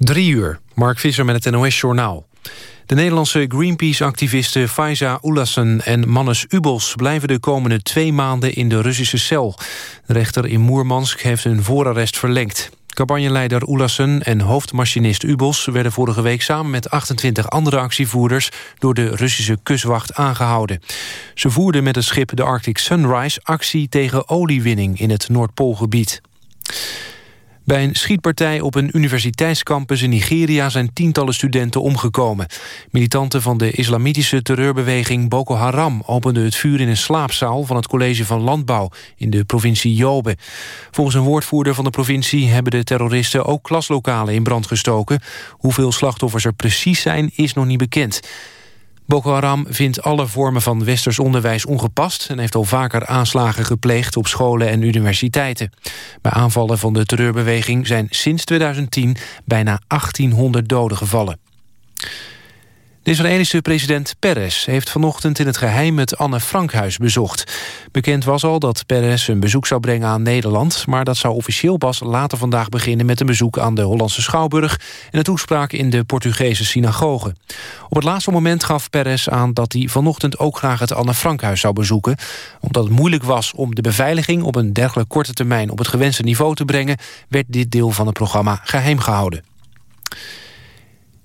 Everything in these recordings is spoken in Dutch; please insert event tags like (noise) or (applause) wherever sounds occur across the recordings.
Drie uur, Mark Visser met het NOS-journaal. De Nederlandse Greenpeace-activisten Faiza Oelassen en Mannes Ubos... blijven de komende twee maanden in de Russische cel. De rechter in Moermansk heeft hun voorarrest verlengd. Campagneleider Oelassen en hoofdmachinist Ubos... werden vorige week samen met 28 andere actievoerders... door de Russische kustwacht aangehouden. Ze voerden met het schip de Arctic Sunrise... actie tegen oliewinning in het Noordpoolgebied. Bij een schietpartij op een universiteitscampus in Nigeria... zijn tientallen studenten omgekomen. Militanten van de islamitische terreurbeweging Boko Haram... openden het vuur in een slaapzaal van het college van Landbouw... in de provincie Jobe. Volgens een woordvoerder van de provincie... hebben de terroristen ook klaslokalen in brand gestoken. Hoeveel slachtoffers er precies zijn, is nog niet bekend. Boko Haram vindt alle vormen van westers onderwijs ongepast... en heeft al vaker aanslagen gepleegd op scholen en universiteiten. Bij aanvallen van de terreurbeweging zijn sinds 2010 bijna 1800 doden gevallen. De Israëlische president Peres heeft vanochtend in het geheim het Anne Frankhuis bezocht. Bekend was al dat Peres een bezoek zou brengen aan Nederland... maar dat zou officieel pas later vandaag beginnen met een bezoek aan de Hollandse Schouwburg... en een toespraak in de Portugese synagoge. Op het laatste moment gaf Peres aan dat hij vanochtend ook graag het Anne Frankhuis zou bezoeken. Omdat het moeilijk was om de beveiliging op een dergelijk korte termijn op het gewenste niveau te brengen... werd dit deel van het programma geheim gehouden.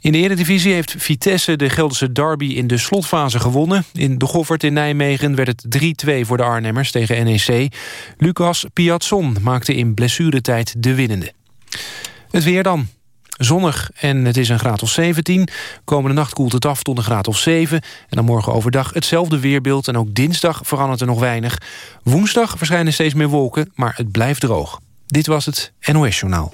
In de Eredivisie heeft Vitesse de Gelderse derby in de slotfase gewonnen. In de Goffert in Nijmegen werd het 3-2 voor de Arnhemmers tegen NEC. Lucas Piazzon maakte in blessuretijd de winnende. Het weer dan. Zonnig en het is een graad of 17. Komende nacht koelt het af tot een graad of 7. En dan morgen overdag hetzelfde weerbeeld. En ook dinsdag verandert er nog weinig. Woensdag verschijnen steeds meer wolken, maar het blijft droog. Dit was het NOS Journaal.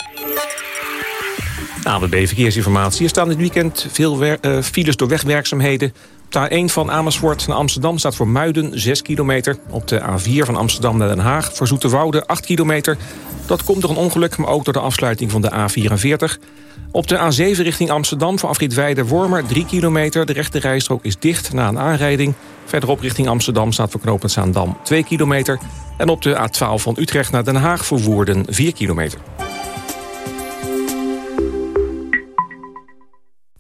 ABB Verkeersinformatie. Er staan dit weekend veel uh, files door wegwerkzaamheden. Op de A1 van Amersfoort naar Amsterdam staat voor Muiden 6 kilometer. Op de A4 van Amsterdam naar Den Haag voor Zoeterwoude 8 kilometer. Dat komt door een ongeluk, maar ook door de afsluiting van de A44. Op de A7 richting Amsterdam voor afrit Weide-Wormer 3 kilometer. De rechte rijstrook is dicht na een aanrijding. Verderop richting Amsterdam staat voor knooppunt Zaandam 2 kilometer. En op de A12 van Utrecht naar Den Haag voor Woerden 4 kilometer.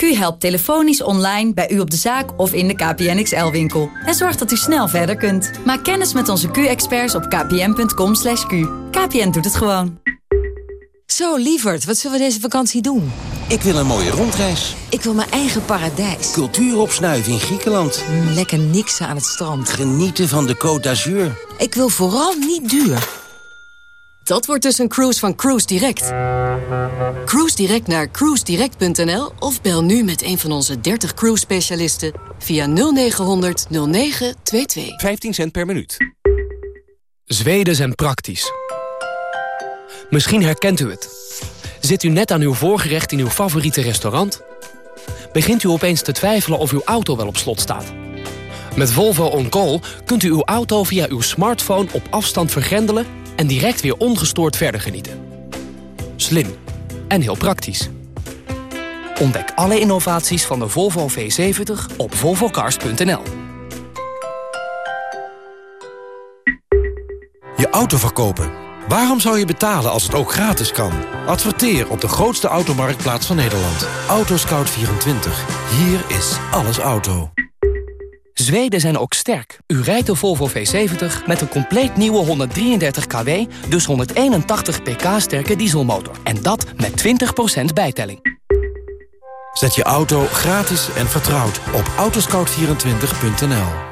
Q helpt telefonisch online bij u op de zaak of in de KPN XL-winkel. En zorgt dat u snel verder kunt. Maak kennis met onze Q-experts op kpn.com. /q. KPN doet het gewoon. Zo, lieverd, wat zullen we deze vakantie doen? Ik wil een mooie rondreis. Ik wil mijn eigen paradijs. Cultuur opsnuiven in Griekenland. Mm, lekker niksen aan het strand. Genieten van de Côte d'Azur. Ik wil vooral niet duur. Dat wordt dus een cruise van Cruise Direct. Cruise Direct naar cruisedirect.nl of bel nu met een van onze 30 cruise specialisten via 0900 0922. 15 cent per minuut. Zweden zijn praktisch. Misschien herkent u het. Zit u net aan uw voorgerecht in uw favoriete restaurant? Begint u opeens te twijfelen of uw auto wel op slot staat? Met Volvo On Call kunt u uw auto via uw smartphone op afstand vergrendelen... en direct weer ongestoord verder genieten. Slim en heel praktisch. Ontdek alle innovaties van de Volvo V70 op volvocars.nl. Je auto verkopen Waarom zou je betalen als het ook gratis kan? Adverteer op de grootste automarktplaats van Nederland. Autoscout24. Hier is alles auto. Zweden zijn ook sterk. U rijdt de Volvo V70 met een compleet nieuwe 133 kW... dus 181 pk sterke dieselmotor. En dat met 20% bijtelling. Zet je auto gratis en vertrouwd op autoscout24.nl.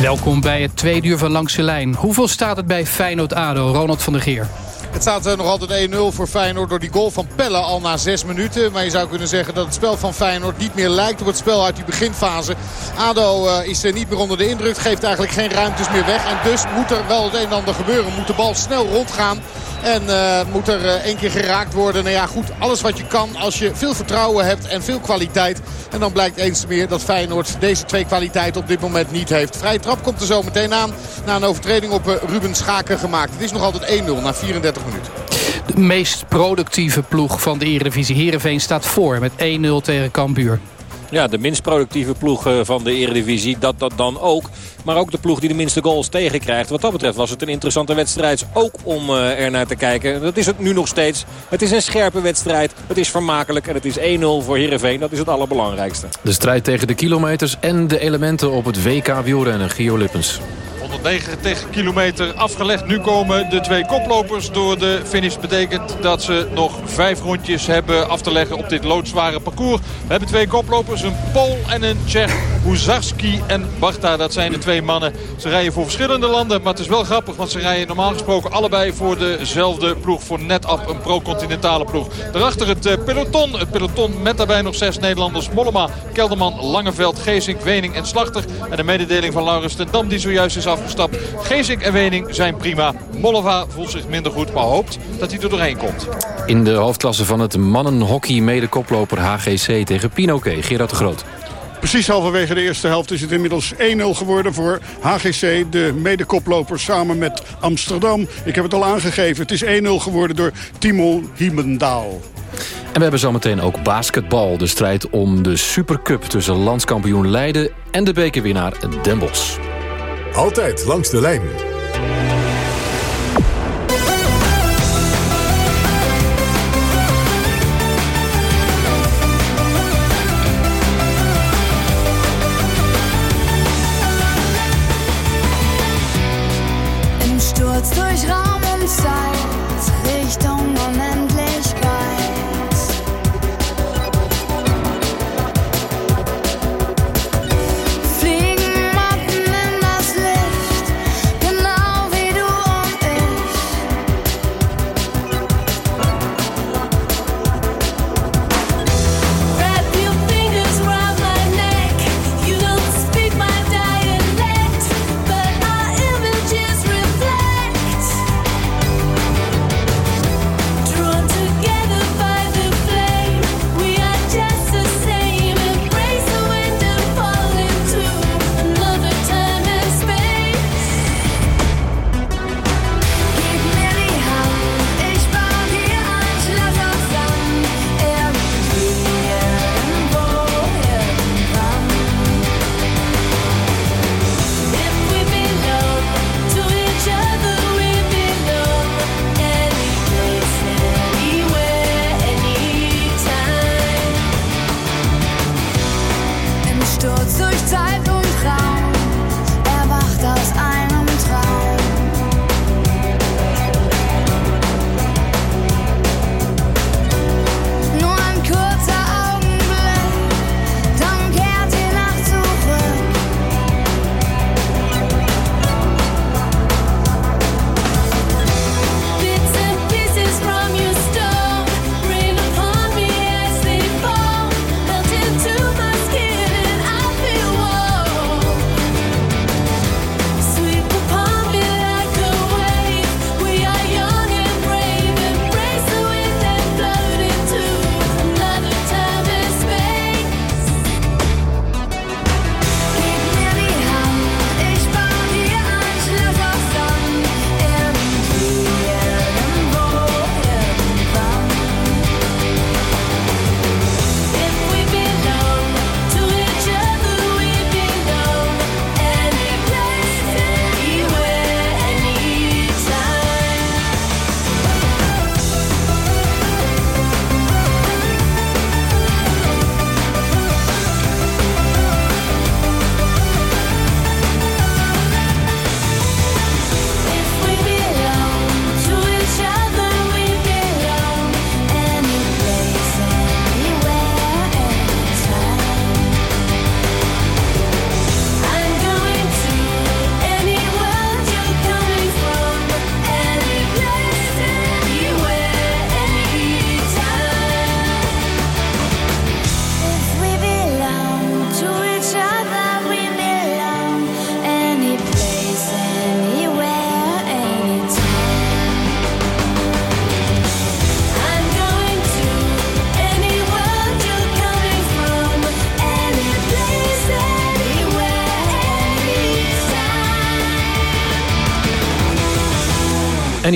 Welkom bij het tweede uur van Langs de Lijn. Hoeveel staat het bij Feyenoord-ADO, Ronald van der Geer? Het staat uh, nog altijd 1-0 voor Feyenoord door die goal van Pelle al na 6 minuten. Maar je zou kunnen zeggen dat het spel van Feyenoord niet meer lijkt op het spel uit die beginfase. ADO uh, is er niet meer onder de indruk. Geeft eigenlijk geen ruimtes meer weg. En dus moet er wel het een en ander gebeuren. Moet de bal snel rondgaan. En uh, moet er uh, één keer geraakt worden. Nou ja, goed, alles wat je kan als je veel vertrouwen hebt en veel kwaliteit. En dan blijkt eens meer dat Feyenoord deze twee kwaliteiten op dit moment niet heeft. Vrije trap komt er zo meteen aan. Na een overtreding op uh, Ruben Schaken gemaakt. Het is nog altijd 1-0 na 34 minuten. De meest productieve ploeg van de Eredivisie. Heerenveen staat voor met 1-0 tegen Cambuur. Ja, de minst productieve ploeg van de Eredivisie. Dat dat dan ook. Maar ook de ploeg die de minste goals tegenkrijgt. Wat dat betreft was het een interessante wedstrijd. Ook om uh, er naar te kijken. Dat is het nu nog steeds. Het is een scherpe wedstrijd. Het is vermakelijk. En het is 1-0 voor Heerenveen. Dat is het allerbelangrijkste. De strijd tegen de kilometers en de elementen op het WK wielrennen. Gio Lippens. 190 kilometer afgelegd. Nu komen de twee koplopers door de finish. betekent dat ze nog vijf rondjes hebben af te leggen op dit loodzware parcours. We hebben twee koplopers, een Pool en een Tsjech. Huzarski en Barta, dat zijn de twee mannen. Ze rijden voor verschillende landen, maar het is wel grappig. Want ze rijden normaal gesproken allebei voor dezelfde ploeg. Voor NetApp, een pro-continentale ploeg. Daarachter het peloton. Het peloton met daarbij nog zes Nederlanders. Mollema, Kelderman, Langeveld, Geesink, Wening en Slachter. En de mededeling van Laurens ten Dam die zojuist is afgestapt. Geesink en Wening zijn prima. Mollema voelt zich minder goed, maar hoopt dat hij er doorheen komt. In de hoofdklasse van het mannenhockey mede-koploper HGC tegen Pinoquet. Gerard de Groot. Precies halverwege de eerste helft is het inmiddels 1-0 geworden voor HGC. De medekoploper samen met Amsterdam. Ik heb het al aangegeven. Het is 1-0 geworden door Timon Hiemendaal. En we hebben zometeen ook basketbal. De strijd om de Supercup tussen landskampioen Leiden en de bekerwinnaar Den Bosch. Altijd langs de lijn.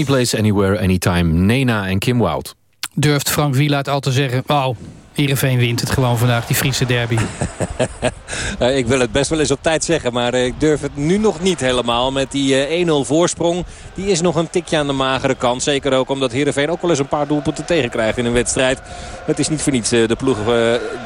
Anyplace, Anywhere, Anytime. Nena en Kim Wout. Durft Frank Wielaert al te zeggen... Oh, Heerenveen wint het gewoon vandaag, die Friese derby. Uh, (laughs) ik wil het best wel eens op tijd zeggen, maar uh, ik durf het nu nog niet helemaal. Met die uh, 1-0 voorsprong, die is nog een tikje aan de magere kant. Zeker ook omdat Heerenveen ook wel eens een paar doelpunten tegenkrijgt in een wedstrijd. Het is niet voor niets de ploeg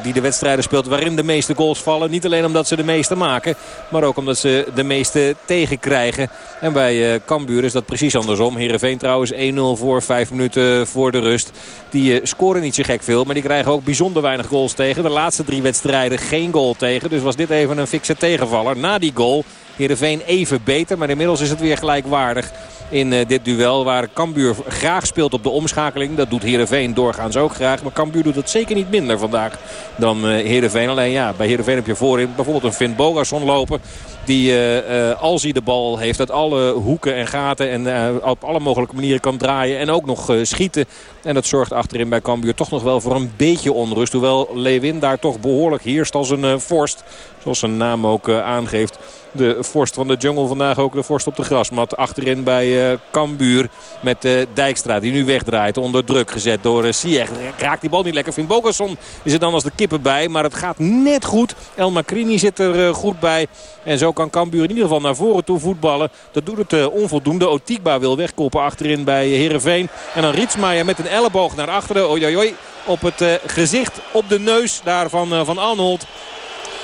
die de wedstrijden speelt waarin de meeste goals vallen. Niet alleen omdat ze de meeste maken, maar ook omdat ze de meeste tegenkrijgen. En bij Cambuur is dat precies andersom. Heerenveen trouwens 1-0 voor 5 minuten voor de rust. Die scoren niet zo gek veel, maar die krijgen ook bijzonder weinig goals tegen. De laatste drie wedstrijden geen goal tegen. Dus was dit even een fikse tegenvaller. Na die goal Heerenveen even beter. Maar inmiddels is het weer gelijkwaardig in uh, dit duel. Waar Cambuur graag speelt op de omschakeling. Dat doet Heerenveen doorgaans ook graag. Maar Cambuur doet het zeker niet minder vandaag dan uh, Heerenveen. Alleen ja, bij Heerenveen heb je voorin bijvoorbeeld een Finn Bogason lopen. Die uh, als hij de bal heeft uit alle hoeken en gaten en op alle mogelijke manieren kan draaien. En ook nog schieten. En dat zorgt achterin bij Cambuur toch nog wel voor een beetje onrust. Hoewel Lewin daar toch behoorlijk heerst als een vorst. Zoals zijn naam ook aangeeft de vorst van de jungle vandaag ook de vorst op de grasmat. Achterin bij uh, Cambuur met uh, Dijkstra die nu wegdraait. Onder druk gezet door uh. Raakt die bal niet lekker. Finn Bogason is er dan als de kippen bij. Maar het gaat net goed. El Macrini zit er goed bij. En zo kan Cambuur in ieder geval naar voren toe voetballen. Dat doet het onvoldoende. Otikba wil wegkoppen achterin bij Heerenveen. En dan Rietsmaier met een elleboog naar achteren. Oei. Op het gezicht, op de neus daar van, van Arnold.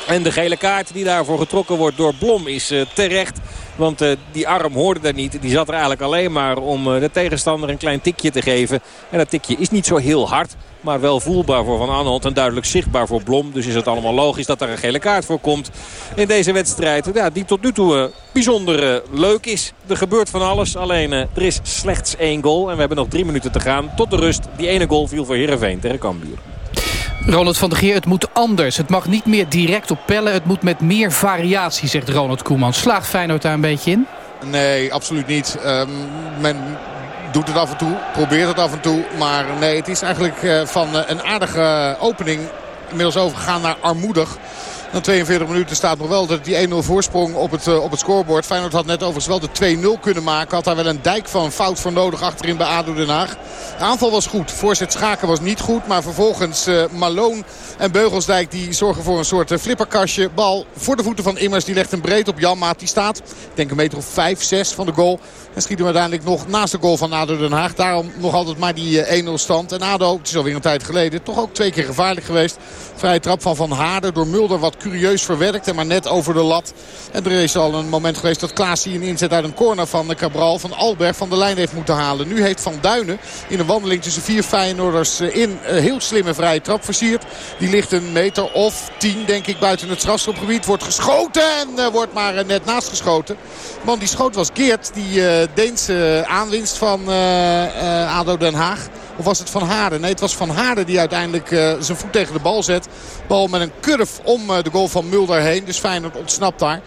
En de gele kaart die daarvoor getrokken wordt door Blom is uh, terecht. Want die arm hoorde daar niet. Die zat er eigenlijk alleen maar om de tegenstander een klein tikje te geven. En dat tikje is niet zo heel hard. Maar wel voelbaar voor Van Aanholt en duidelijk zichtbaar voor Blom. Dus is het allemaal logisch dat er een gele kaart voor komt in deze wedstrijd. Ja, die tot nu toe uh, bijzonder leuk is. Er gebeurt van alles. Alleen er is slechts één goal. En we hebben nog drie minuten te gaan tot de rust. Die ene goal viel voor Heerenveen tegen Cambuur. Ronald van der Geer, het moet anders. Het mag niet meer direct op pellen. Het moet met meer variatie, zegt Ronald Koeman. Slaagt Feyenoord daar een beetje in? Nee, absoluut niet. Um, men doet het af en toe, probeert het af en toe. Maar nee, het is eigenlijk uh, van uh, een aardige opening inmiddels overgegaan naar armoedig. Na 42 minuten staat nog wel die 1-0 voorsprong op het, uh, op het scorebord. Feyenoord had net overigens wel de 2-0 kunnen maken. Had daar wel een dijk van fout voor nodig achterin bij ADO Den Haag. De aanval was goed. Voorzet Schaken was niet goed. Maar vervolgens uh, Malone en Beugelsdijk die zorgen voor een soort uh, flipperkastje. Bal voor de voeten van Immers. Die legt een breed op Janmaat. Die staat, ik denk een meter of 5, 6 van de goal. En schiet hem uiteindelijk nog naast de goal van ADO Den Haag. Daarom nog altijd maar die 1-0 stand. En ADO, het is alweer een tijd geleden, toch ook twee keer gevaarlijk geweest. Vrije trap van Van Haarden door Mulder wat curieus verwerkt. En maar net over de lat. En er is al een moment geweest dat Klaas een inzet uit een corner van de Cabral. Van Alberg van de lijn heeft moeten halen. Nu heeft Van Duinen in een wandeling tussen vier Feyenoorders in een heel slimme vrije trap versierd. Die ligt een meter of tien denk ik buiten het strafschopgebied. Wordt geschoten en uh, wordt maar net naast geschoten. Man die schoot was Geert. Die Deense aanwinst van ADO Den Haag. Of was het Van Haarden? Nee, het was Van Haarden die uiteindelijk uh, zijn voet tegen de bal zet. Bal met een curve om uh, de goal van Mulder heen. Dus Feyenoord ontsnapt daar.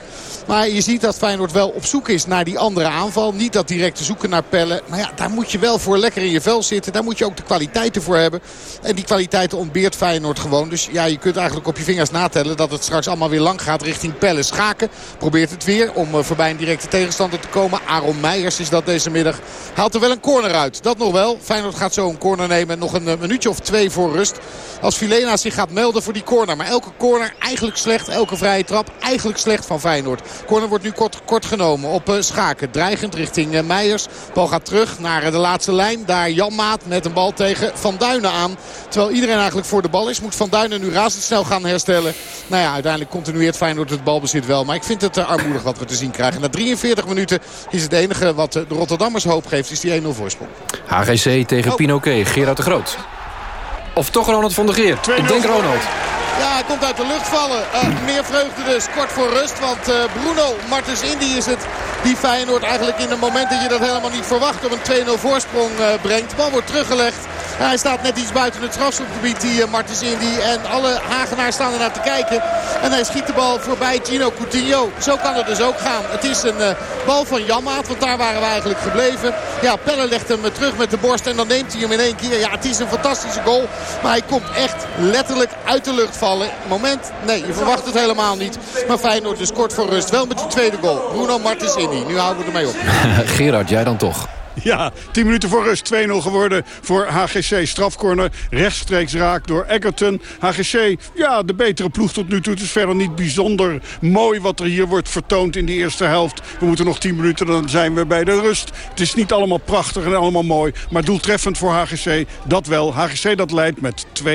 Maar je ziet dat Feyenoord wel op zoek is naar die andere aanval. Niet dat direct te zoeken naar pellen. Maar ja, daar moet je wel voor lekker in je vel zitten. Daar moet je ook de kwaliteiten voor hebben. En die kwaliteiten ontbeert Feyenoord gewoon. Dus ja, je kunt eigenlijk op je vingers natellen dat het straks allemaal weer lang gaat richting pellen. Schaken probeert het weer om uh, voorbij een directe tegenstander te komen. Aaron Meijers is dat deze middag. Haalt er wel een corner uit. Dat nog wel. Feyenoord gaat zo een corner nemen. Nog een minuutje of twee voor rust. Als Filena zich gaat melden voor die corner. Maar elke corner eigenlijk slecht. Elke vrije trap eigenlijk slecht van Feyenoord. Corner wordt nu kort, kort genomen op uh, Schaken. Dreigend richting uh, Meijers. Bal gaat terug naar de laatste lijn. Daar Jan Maat met een bal tegen Van Duinen aan. Terwijl iedereen eigenlijk voor de bal is. Moet Van Duinen nu razendsnel gaan herstellen. Nou ja, uiteindelijk continueert Feyenoord het balbezit wel. Maar ik vind het armoedig wat we te zien krijgen. Na 43 minuten is het enige wat de Rotterdammers hoop geeft. Is die 1-0 voorsprong. HGC tegen oh. Pinoquet. Gerard de Groot. Of toch Ronald van der Geer. Ik denk Ronald. Ja, hij komt uit de lucht vallen. Uh, meer vreugde dus, kort voor rust. Want uh, Bruno Martens Indy is het die Feyenoord eigenlijk in een moment dat je dat helemaal niet verwacht... op een 2-0 voorsprong uh, brengt. De bal wordt teruggelegd. Hij staat net iets buiten het strafschopgebied, die Martens Indy. En alle Hagenaars staan er naar te kijken. En hij schiet de bal voorbij Gino Coutinho. Zo kan het dus ook gaan. Het is een bal van Janmaat, want daar waren we eigenlijk gebleven. Ja, Pelle legt hem terug met de borst en dan neemt hij hem in één keer. Ja, het is een fantastische goal. Maar hij komt echt letterlijk uit de lucht vallen. Moment, nee, je verwacht het helemaal niet. Maar Feyenoord dus kort voor rust. Wel met die tweede goal. Bruno Martens Indy. Nu houden we ermee op. (laughs) Gerard, jij dan toch? (laughs) Ja, 10 minuten voor rust. 2-0 geworden voor HGC. Strafcorner rechtstreeks raak door Egerton. HGC, ja, de betere ploeg tot nu toe. Het is verder niet bijzonder mooi wat er hier wordt vertoond in die eerste helft. We moeten nog 10 minuten, dan zijn we bij de rust. Het is niet allemaal prachtig en allemaal mooi. Maar doeltreffend voor HGC, dat wel. HGC dat leidt met 2-0.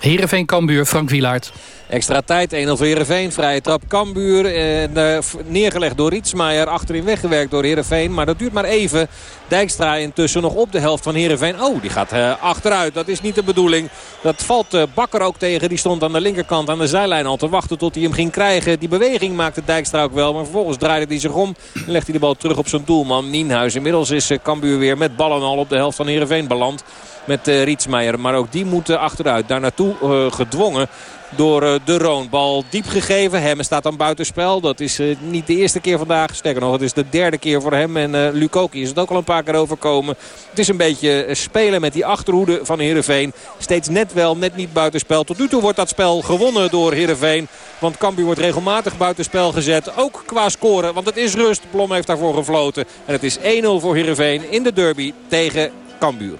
Heerenveen Kambuur, Frank Wielaert. Extra tijd, 1-0 voor Heerenveen. Vrije trap Kambuur. En, uh, neergelegd door Rietsmaier. Achterin weggewerkt door Heerenveen. Maar dat duurt maar even. Dijkstra intussen nog op de helft van Heerenveen. Oh, die gaat uh, achteruit. Dat is niet de bedoeling. Dat valt uh, Bakker ook tegen. Die stond aan de linkerkant aan de zijlijn al te wachten tot hij hem ging krijgen. Die beweging maakte Dijkstra ook wel. Maar vervolgens draaide hij zich om. En legt hij de bal terug op zijn doelman Nienhuis. Inmiddels is Kambuur weer met ballen al op de helft van Heerenveen beland. Met Rietsmaier. Maar ook die moeten achteruit. Daar naartoe gedwongen door de Roon. Bal diep gegeven. Hem staat dan buitenspel. Dat is niet de eerste keer vandaag. Sterker nog, het is de derde keer voor hem. En uh, is het ook al een paar keer overkomen. Het is een beetje spelen met die achterhoede van Heerenveen. Steeds net wel, net niet buitenspel. Tot nu toe wordt dat spel gewonnen door Heerenveen. Want Cambuur wordt regelmatig buitenspel gezet. Ook qua scoren, want het is rust. Blom heeft daarvoor gefloten. En het is 1-0 voor Heerenveen in de derby tegen Cambuur.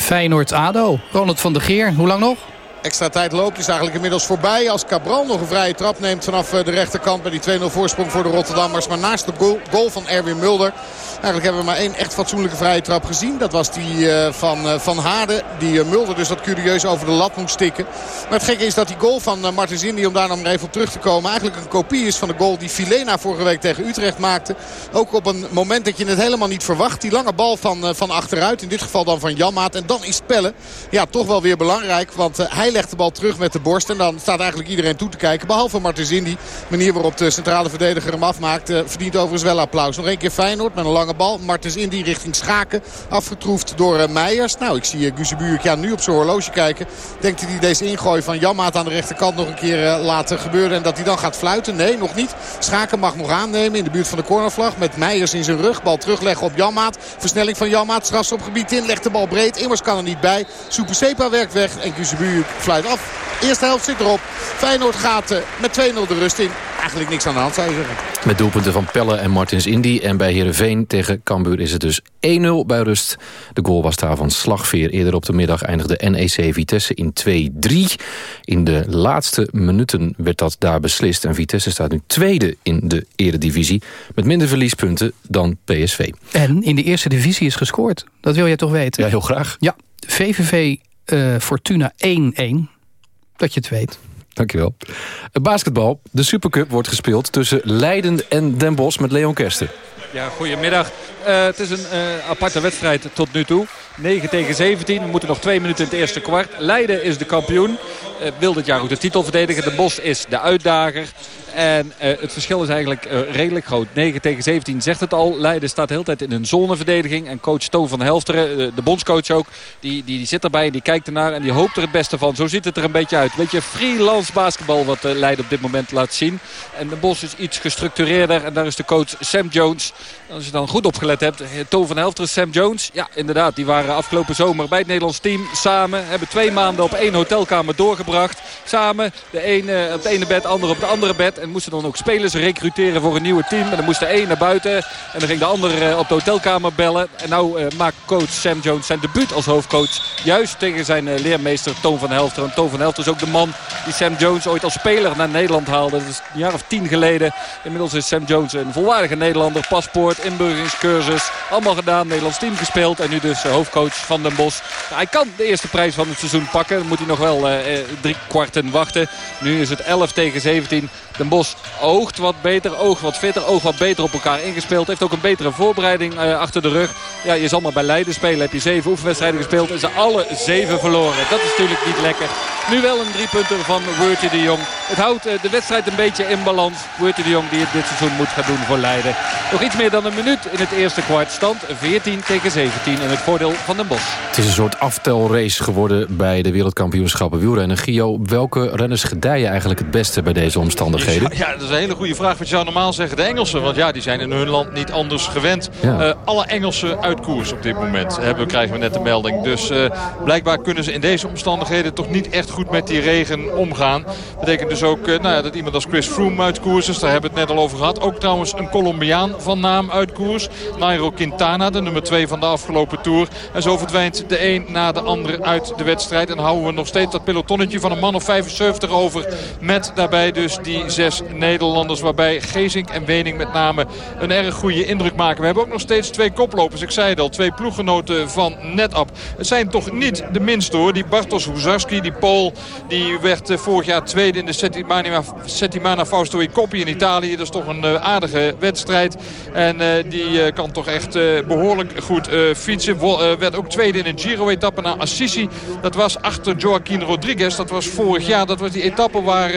Feyenoord-ADO. Ronald van der Geer, hoe lang nog? Extra tijd loopt is eigenlijk inmiddels voorbij. Als Cabral nog een vrije trap neemt vanaf de rechterkant... bij die 2-0 voorsprong voor de Rotterdammers. Maar naast de goal, goal van Erwin Mulder... Eigenlijk hebben we maar één echt fatsoenlijke vrije trap gezien. Dat was die uh, van uh, Van Haarden. Die uh, Mulder dus dat curieus over de lat moest stikken. Maar het gekke is dat die goal van Martens Indy, om daar nog even op terug te komen... eigenlijk een kopie is van de goal die Filena vorige week tegen Utrecht maakte. Ook op een moment dat je het helemaal niet verwacht. Die lange bal van, van achteruit. In dit geval dan van Janmaat. En dan is Pelle ja, toch wel weer belangrijk. Want hij legt de bal terug met de borst. En dan staat eigenlijk iedereen toe te kijken. Behalve Martens Indy. De manier waarop de centrale verdediger hem afmaakt. verdient overigens wel applaus. Nog één keer Feyenoord met een lange bal. Martens in die richting Schaken. Afgetroefd door uh, Meijers. Nou, ik zie uh, Guzebuurk ja, nu op zijn horloge kijken. Denkt hij deze ingooi van Jammaat aan de rechterkant nog een keer uh, laten gebeuren. En dat hij dan gaat fluiten? Nee, nog niet. Schaken mag nog aannemen in de buurt van de cornervlag. Met Meijers in zijn rug. Bal terugleggen op Jammaat. Versnelling van Jammaat. Strafstopgebied in. Legt de bal breed. Immers kan er niet bij. Supersepa werkt weg. En Guzebuurk fluit af. Eerste helft zit erop. Feyenoord gaat met 2-0 de rust in. Eigenlijk niks aan de hand zou je. Met doelpunten van Pelle en Martins Indy. En bij Heerenveen tegen Cambuur is het dus 1-0 bij rust. De goal was daar van Slagveer. Eerder op de middag eindigde NEC Vitesse in 2-3. In de laatste minuten werd dat daar beslist. En Vitesse staat nu tweede in de eredivisie. Met minder verliespunten dan PSV. En in de eerste divisie is gescoord. Dat wil jij toch weten? Ja, heel graag. Ja, VVV uh, Fortuna 1-1. Dat je het weet. Dankjewel. Basketbal. De Supercup wordt gespeeld tussen Leiden en Den Bosch met Leon Kersten. Ja, goedemiddag. Uh, het is een uh, aparte wedstrijd tot nu toe. 9 tegen 17. We moeten nog twee minuten in het eerste kwart. Leiden is de kampioen. Uh, wil dit jaar ook de titel verdedigen. De Bos is de uitdager. En het verschil is eigenlijk redelijk groot. 9 tegen 17 zegt het al. Leiden staat de hele tijd in een zoneverdediging. En coach Toon van Helfteren, de, bondscoach ook, die, die, die zit erbij en die kijkt ernaar. En die hoopt er het beste van. Zo ziet het er een beetje uit. Beetje freelance basketbal wat Leiden op dit moment laat zien. En de Bos is iets gestructureerder. En daar is de coach Sam Jones. Als je dan goed opgelet hebt, Toon van Helfteren, Sam Jones. Ja, inderdaad, die waren afgelopen zomer bij het Nederlands team samen. Hebben twee maanden op één hotelkamer doorgebracht. Samen, de ene op het ene bed, de ander op het andere bed. En moesten dan ook spelers recruteren voor een nieuwe team. En dan moest de een naar buiten. En dan ging de ander op de hotelkamer bellen. En nou uh, maakt coach Sam Jones zijn debuut als hoofdcoach. Juist tegen zijn leermeester Toon van Helfteren. En Toon van Helfteren is ook de man die Sam Jones ooit als speler naar Nederland haalde. Dat is een jaar of tien geleden. Inmiddels is Sam Jones een volwaardige Nederlander. Paspoort, inburgeringscursus. Allemaal gedaan. Nederlands team gespeeld. En nu dus hoofdcoach van Den. Nou, hij kan de eerste prijs van het seizoen pakken. Dan moet hij nog wel drie kwarten wachten. Nu is het 11 tegen 17. Den Bos oogt wat beter, oogt wat fitter, oogt wat beter op elkaar ingespeeld. Heeft ook een betere voorbereiding uh, achter de rug. Ja, je zal maar bij Leiden spelen. Heb je zeven oefenwedstrijden gespeeld en ze alle zeven verloren. Dat is natuurlijk niet lekker. Nu wel een driepunter van Wurtje de Jong. Het houdt uh, de wedstrijd een beetje in balans. Wurtje de Jong die het dit seizoen moet gaan doen voor Leiden. Nog iets meer dan een minuut in het eerste kwart. Stand 14 tegen 17 in het voordeel van Den Bosch. Het is een soort aftelrace geworden bij de wereldkampioenschappen wielrennen. Gio, welke renners gedijen eigenlijk het beste bij deze omstandigheden? Ja, dat is een hele goede vraag. Wat je zou normaal zeggen de Engelsen. Want ja, die zijn in hun land niet anders gewend. Ja. Uh, alle Engelsen uit koers op dit moment. Hebben, krijgen we net de melding. Dus uh, blijkbaar kunnen ze in deze omstandigheden toch niet echt goed goed met die regen omgaan. Betekent dus ook nou ja, dat iemand als Chris Froome uit koers is. Daar hebben we het net al over gehad. Ook trouwens een Colombiaan van naam uit koers. Nairo Quintana, de nummer 2 van de afgelopen Tour. En zo verdwijnt de een na de ander uit de wedstrijd. En houden we nog steeds dat pelotonnetje van een man of 75 over. Met daarbij dus die zes Nederlanders. Waarbij Gezink en Wening met name een erg goede indruk maken. We hebben ook nog steeds twee koplopers. Ik zei het al, twee ploeggenoten van NetApp. Het zijn toch niet de minste hoor. Die Bartos Huzarski, die Pool, die werd eh, vorig jaar tweede in de Settimana, Settimana Fausto Coppi in Italië. Dat is toch een eh, aardige wedstrijd. En uh, die kan toch echt behoorlijk goed fietsen. werd ook tweede in een Giro-etappe naar Assisi. Dat was achter Joaquin Rodriguez. Dat was vorig jaar. Dat was die etappe waar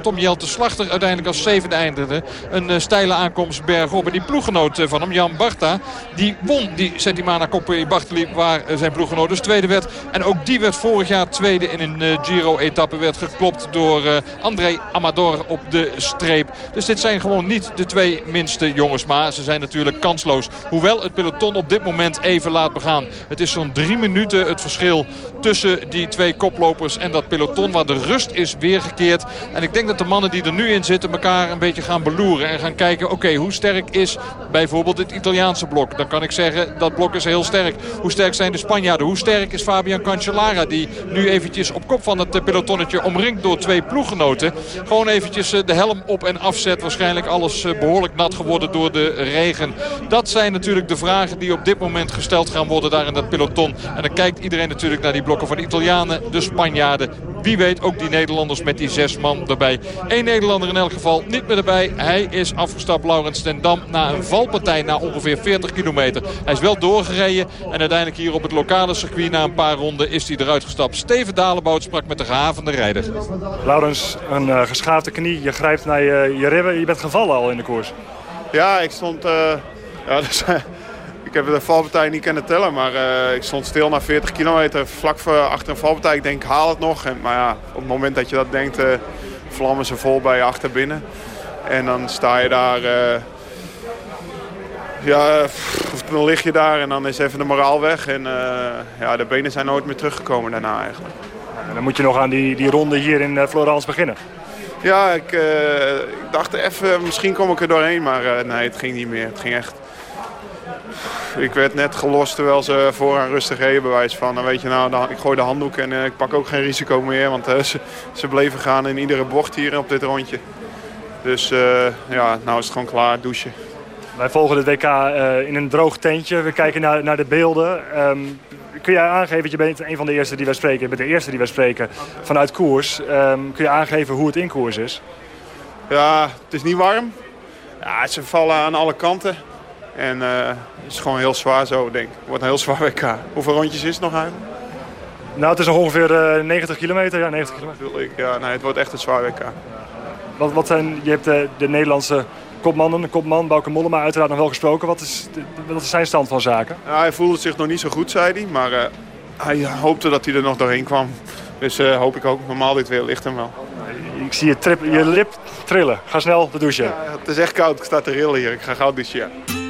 Tom Jelte Uiteindelijk als zevende eindigde. Een steile aankomst bergop. En die ploeggenoot van hem, Jan Barta, die won die Settimana Coppi Bartoli waar zijn ploeggenoot dus tweede werd. En ook die werd vorig jaar tweede in een Giro-etappe. Werd geklopt door André Amador op de streep. Dus dit zijn gewoon niet de twee minste jongens. Maar ze zijn natuurlijk kansloos. Hoewel het peloton op dit moment even laat begaan. Het is zo'n drie minuten het verschil tussen die twee koplopers en dat peloton. Waar de rust is weergekeerd. En ik denk dat de mannen die er nu in zitten elkaar een beetje gaan beloeren. En gaan kijken, oké, hoe sterk is bijvoorbeeld het Italiaanse blok? Dan kan ik zeggen, dat blok is heel sterk. Hoe sterk zijn de Spanjaarden? Hoe sterk is Fabian Cancellara? Die nu eventjes op kop van het pelotonnetje omringd door twee ploeggenoten. Gewoon eventjes eh, de helm op en afzet. Waarschijnlijk alles eh, behoorlijk nat geworden door de regen. Dat zijn natuurlijk de vragen die op dit moment gesteld gaan worden daar in dat peloton. En dan kijkt iedereen natuurlijk naar die blokken van de Italianen, de Spanjaarden. Wie weet ook die Nederlanders met die zes man erbij. Eén in elk geval niet meer erbij. Hij is afgestapt, Laurens ten Dam, na een valpartij na ongeveer 40 kilometer. Hij is wel doorgereden en uiteindelijk hier op het lokale circuit na een paar ronden is hij eruit gestapt. Steven Dalenbout sprak met de gehavende rijder. Laurens, een uh, geschaafde knie, je grijpt naar je, je ribben. Je bent gevallen al in de koers. Ja, ik stond... Uh, ja, (laughs) dus, ik heb de valpartij niet kunnen tellen, maar uh, ik stond stil na 40 kilometer vlak voor, achter een valpartij. Ik denk, haal het nog. En, maar ja, op het moment dat je dat denkt, uh, vlammen ze vol bij je achterbinnen. En dan sta je daar... ja, dan lig je daar en dan is even de moraal weg. En ja, de benen zijn nooit meer teruggekomen daarna eigenlijk. En dan moet je nog aan die, die ronde hier in Florence beginnen. Ja, ik, uh, ik, dacht even, misschien kom ik er doorheen, maar uh, nee, het ging niet meer. Het ging echt... Ik werd net gelost terwijl ze vooraan rustig reden, bewijs van, dan weet je nou, dan, ik gooi de handdoek en uh, ik pak ook geen risico meer, want ze, ze bleven gaan in iedere bocht hier op dit rondje. Dus ja, nou is het gewoon klaar, douchen. Wij volgen het WK in een droog tentje. We kijken naar, naar de beelden. Um, kun je aangeven, want je bent een van de eerste die wij spreken, je bent de eerste die wij spreken vanuit koers. Um, kun je aangeven hoe het in koers is? Ja, het is niet warm. Ja, ze vallen aan alle kanten. En het is gewoon heel zwaar zo, denk ik. Het wordt een heel zwaar WK. Hoeveel rondjes is het nog eigenlijk? Nou, het is ongeveer uh, 90 kilometer. Ja, 90 kilometer. Ik, ja, nee, het wordt echt een zwaar WK. Wat, wat zijn, je hebt de, de Nederlandse kopmannen, de kopman Bouke Mollema uiteraard nog wel gesproken. Wat is, wat is zijn stand van zaken? Ja, hij voelde zich nog niet zo goed, zei hij. Maar uh, hij hoopte dat hij er nog doorheen kwam. Dus uh, hoop ik ook. Normaal dit weer ligt hem wel. Ik zie je, trip, je lip trillen. Ga snel de douche. Ja, het is echt koud. Ik sta te rillen hier. Ik ga gauw douchen. Ja.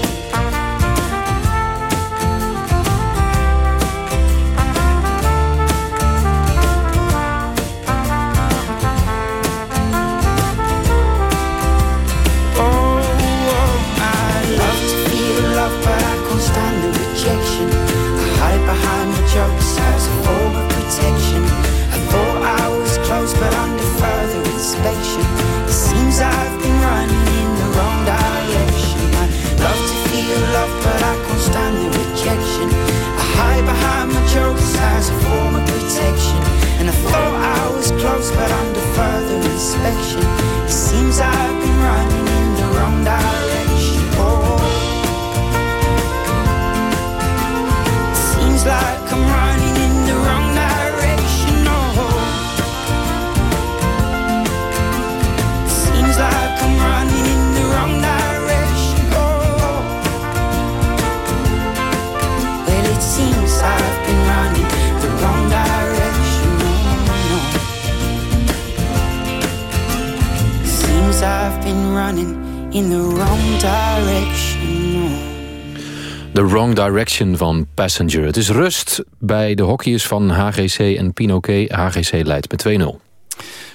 Wrong Direction van Passenger. Het is rust bij de hockeyers van HGC en Pinoquet. HGC leidt met 2-0.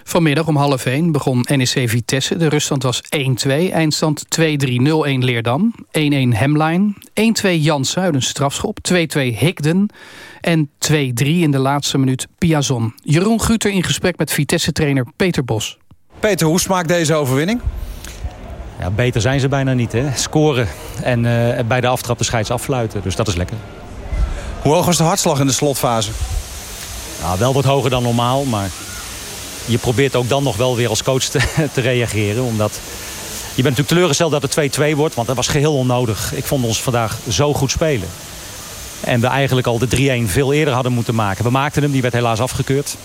Vanmiddag om half 1 begon NEC Vitesse. De ruststand was 1-2. Eindstand 2-3-0-1 Leerdam. 1-1 Hemline. 1-2 Jan Zuiden strafschop. 2-2 Higden. En 2-3 in de laatste minuut Piazon. Jeroen Guter in gesprek met Vitesse-trainer Peter Bos. Peter, hoe smaakt deze overwinning? Ja, beter zijn ze bijna niet. Hè? Scoren en uh, bij de aftrap de scheids affluiten. Dus dat is lekker. Hoe hoog was de hartslag in de slotfase? Nou, wel wat hoger dan normaal. Maar je probeert ook dan nog wel weer als coach te, (laughs) te reageren. Omdat je bent natuurlijk teleurgesteld dat het 2-2 wordt. Want dat was geheel onnodig. Ik vond ons vandaag zo goed spelen. En we eigenlijk al de 3-1 veel eerder hadden moeten maken. We maakten hem, die werd helaas afgekeurd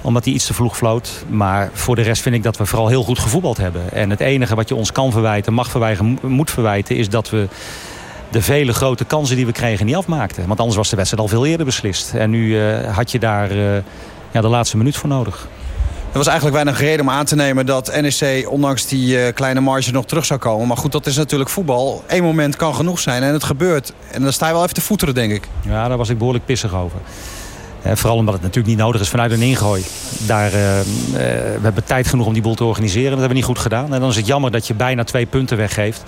omdat hij iets te vroeg floot. Maar voor de rest vind ik dat we vooral heel goed gevoetbald hebben. En het enige wat je ons kan verwijten, mag verwijten, moet verwijten... is dat we de vele grote kansen die we kregen niet afmaakten. Want anders was de wedstrijd al veel eerder beslist. En nu uh, had je daar uh, ja, de laatste minuut voor nodig. Er was eigenlijk weinig reden om aan te nemen dat NEC ondanks die uh, kleine marge nog terug zou komen. Maar goed, dat is natuurlijk voetbal. Eén moment kan genoeg zijn en het gebeurt. En dan sta je wel even te voeteren, denk ik. Ja, daar was ik behoorlijk pissig over. Vooral omdat het natuurlijk niet nodig is vanuit een ingooi. Daar, uh, uh, we hebben tijd genoeg om die boel te organiseren. Dat hebben we niet goed gedaan. En dan is het jammer dat je bijna twee punten weggeeft.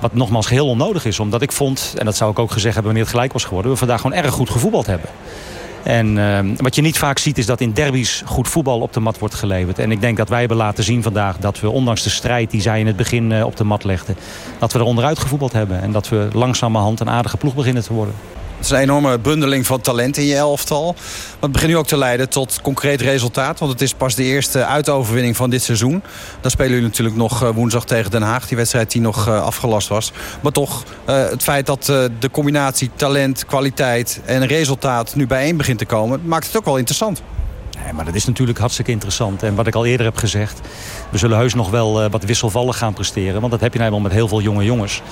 Wat nogmaals heel onnodig is. Omdat ik vond, en dat zou ik ook gezegd hebben wanneer het gelijk was geworden... we vandaag gewoon erg goed gevoetbald hebben. En wat je niet vaak ziet is dat in derbies goed voetbal op de mat wordt geleverd. En ik denk dat wij hebben laten zien vandaag dat we ondanks de strijd die zij in het begin op de mat legden... dat we er onderuit gevoetbald hebben. En dat we langzamerhand een aardige ploeg beginnen te worden. Het is een enorme bundeling van talent in je elftal. Dat begint nu ook te leiden tot concreet resultaat. Want het is pas de eerste uitoverwinning van dit seizoen. Dan spelen jullie natuurlijk nog woensdag tegen Den Haag. Die wedstrijd die nog afgelast was. Maar toch, het feit dat de combinatie talent, kwaliteit en resultaat nu bijeen begint te komen... maakt het ook wel interessant. Nee, maar dat is natuurlijk hartstikke interessant. En wat ik al eerder heb gezegd... we zullen heus nog wel wat wisselvallig gaan presteren. Want dat heb je nou met heel veel jonge jongens.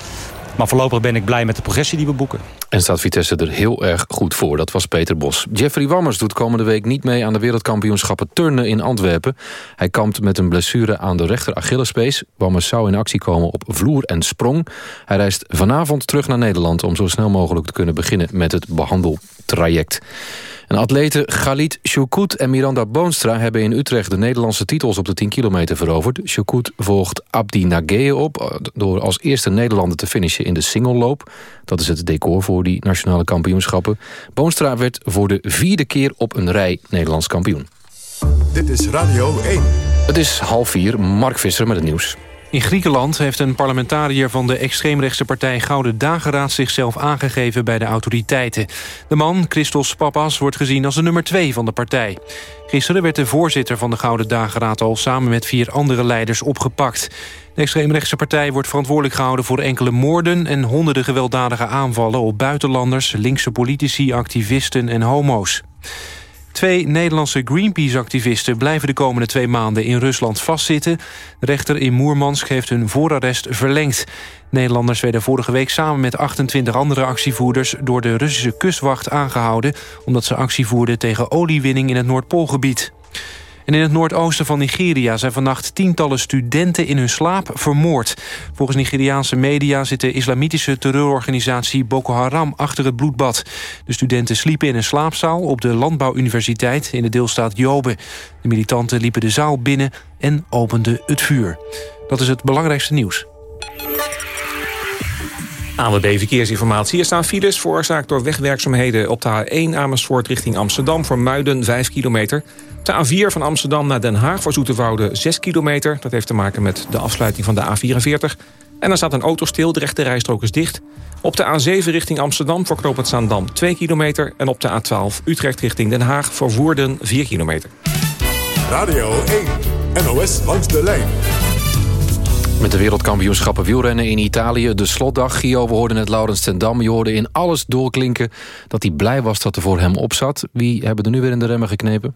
Maar voorlopig ben ik blij met de progressie die we boeken. En staat Vitesse er heel erg goed voor. Dat was Peter Bos. Jeffrey Wammers doet komende week niet mee aan de wereldkampioenschappen turnen in Antwerpen. Hij kampt met een blessure aan de rechter Achillespees. Wammers zou in actie komen op vloer en sprong. Hij reist vanavond terug naar Nederland om zo snel mogelijk te kunnen beginnen met het behandeltraject. En atleten Galit Choukout en Miranda Boonstra... hebben in Utrecht de Nederlandse titels op de 10 kilometer veroverd. Choukout volgt Abdi Nageye op... eh, door als eerste Nederlander te finishen in de singelloop. Dat is het decor voor die nationale kampioenschappen. Boonstra werd voor de vierde keer op een rij Nederlands kampioen. Dit is Radio 1. Het is half vier, Mark Visser met het nieuws. In Griekenland heeft een parlementariër van de extreemrechtse partij Gouden Dageraad zichzelf aangegeven bij de autoriteiten. De man, Christos Papas, wordt gezien als de nummer twee van de partij. Gisteren werd de voorzitter van de Gouden Dageraad al samen met vier andere leiders opgepakt. De extreemrechtse partij wordt verantwoordelijk gehouden voor enkele moorden en honderden gewelddadige aanvallen op buitenlanders, linkse politici, activisten en homo's. Twee Nederlandse Greenpeace-activisten blijven de komende twee maanden in Rusland vastzitten. Rechter in Moermansk heeft hun voorarrest verlengd. Nederlanders werden vorige week samen met 28 andere actievoerders... door de Russische kustwacht aangehouden... omdat ze actie voerden tegen oliewinning in het Noordpoolgebied. En in het noordoosten van Nigeria zijn vannacht tientallen studenten in hun slaap vermoord. Volgens Nigeriaanse media zit de islamitische terreurorganisatie Boko Haram achter het bloedbad. De studenten sliepen in een slaapzaal op de Landbouwuniversiteit in de deelstaat Jobe. De militanten liepen de zaal binnen en openden het vuur. Dat is het belangrijkste nieuws. ANWB Verkeersinformatie. Er staan files veroorzaakt door wegwerkzaamheden op de A1 Amersfoort richting Amsterdam... voor Muiden 5 kilometer. De A4 van Amsterdam naar Den Haag voor Zoeterwoude 6 kilometer. Dat heeft te maken met de afsluiting van de A44. En dan staat een auto stil, de rechte rijstrook is dicht. Op de A7 richting Amsterdam voor knooppunt Zaandam 2 kilometer. En op de A12 Utrecht richting Den Haag voor Woerden 4 kilometer. Radio 1. NOS langs de lijn. Met de wereldkampioenschappen wielrennen in Italië. De slotdag, Gio, we hoorden net Laurens ten Dam. Je hoorde in alles doorklinken dat hij blij was dat er voor hem op zat. Wie hebben er nu weer in de remmen geknepen?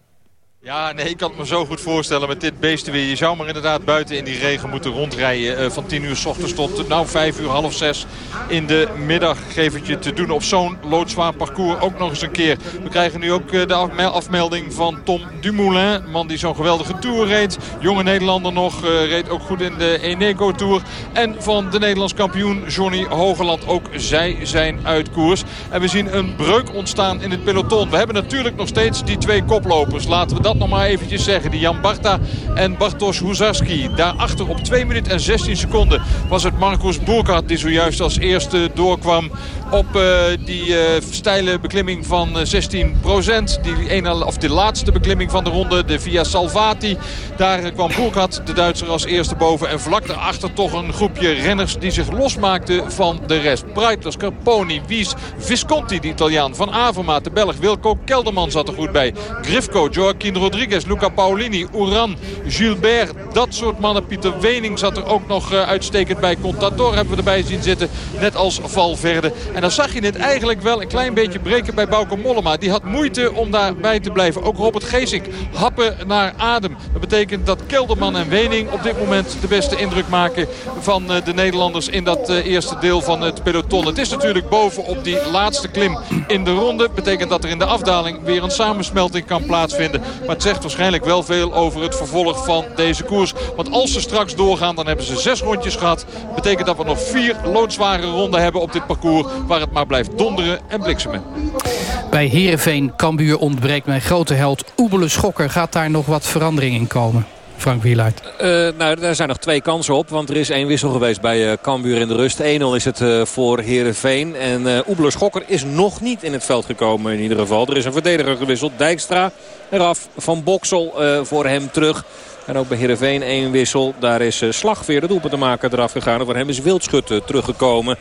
Ja, nee, ik kan het me zo goed voorstellen met dit beestenweer. Je zou maar inderdaad buiten in die regen moeten rondrijden. Uh, van 10 uur s ochtends tot nou 5 uur, half 6 in de middag. Geef het je te doen op zo'n loodzwaar parcours ook nog eens een keer. We krijgen nu ook uh, de afmelding van Tom Dumoulin. Man die zo'n geweldige Tour reed. Jonge Nederlander nog. Uh, reed ook goed in de Eneco Tour. En van de Nederlands kampioen Johnny Hogeland. Ook zij zijn uit koers. En we zien een breuk ontstaan in het peloton. We hebben natuurlijk nog steeds die twee koplopers. Laten we dat nog maar eventjes zeggen. Die Jan Barta en Bartosz Huzarski. Daarachter op 2 minuten en 16 seconden was het Marcus Burkhardt die zojuist als eerste doorkwam op uh, die uh, steile beklimming van uh, 16% Die ene, of de laatste beklimming van de ronde, de Via Salvati. Daar kwam Burkhardt, de Duitser, als eerste boven. En vlak daarachter toch een groepje renners die zich losmaakten van de rest. Breitler, Scarponi, Wies, Visconti, de Italiaan. Van Avermaat, de Belg. Wilco Kelderman zat er goed bij. Grifko, Joaquin Rodriguez, Luca Paolini, Oran, Gilbert. Dat soort mannen. Pieter Wening zat er ook nog uitstekend bij. Contador hebben we erbij zien zitten. Net als Valverde. En dan zag je het eigenlijk wel een klein beetje breken bij Bauke Mollema. Die had moeite om daarbij te blijven. Ook Robert Geesink happen naar adem. Dat betekent dat Kelderman en Wening op dit moment de beste indruk maken van de Nederlanders in dat eerste deel van het peloton. Het is natuurlijk bovenop die laatste klim in de ronde. Betekent dat er in de afdaling weer een samensmelting kan plaatsvinden. Maar het zegt waarschijnlijk wel veel over het vervolg van deze koers. Want als ze straks doorgaan dan hebben ze zes rondjes gehad. Betekent dat we nog vier loodzware ronden hebben op dit parcours waar het maar blijft donderen en bliksemen. Bij Heerenveen Cambuur ontbreekt mijn grote held Oebele Schokker. Gaat daar nog wat verandering in komen? Frank Wieluid. Uh, nou, daar zijn nog twee kansen op. Want er is één wissel geweest bij uh, Cambuur in de rust. 1-0 is het uh, voor Heerenveen. En uh, Oebele Schokker is nog niet in het veld gekomen in ieder geval. Er is een verdediger gewisseld. Dijkstra eraf. Van Boksel voor hem terug. En ook bij Heerenveen één wissel. Daar is Slagveer de doelpunt te maken eraf gegaan. Voor hem is Wildschut teruggekomen.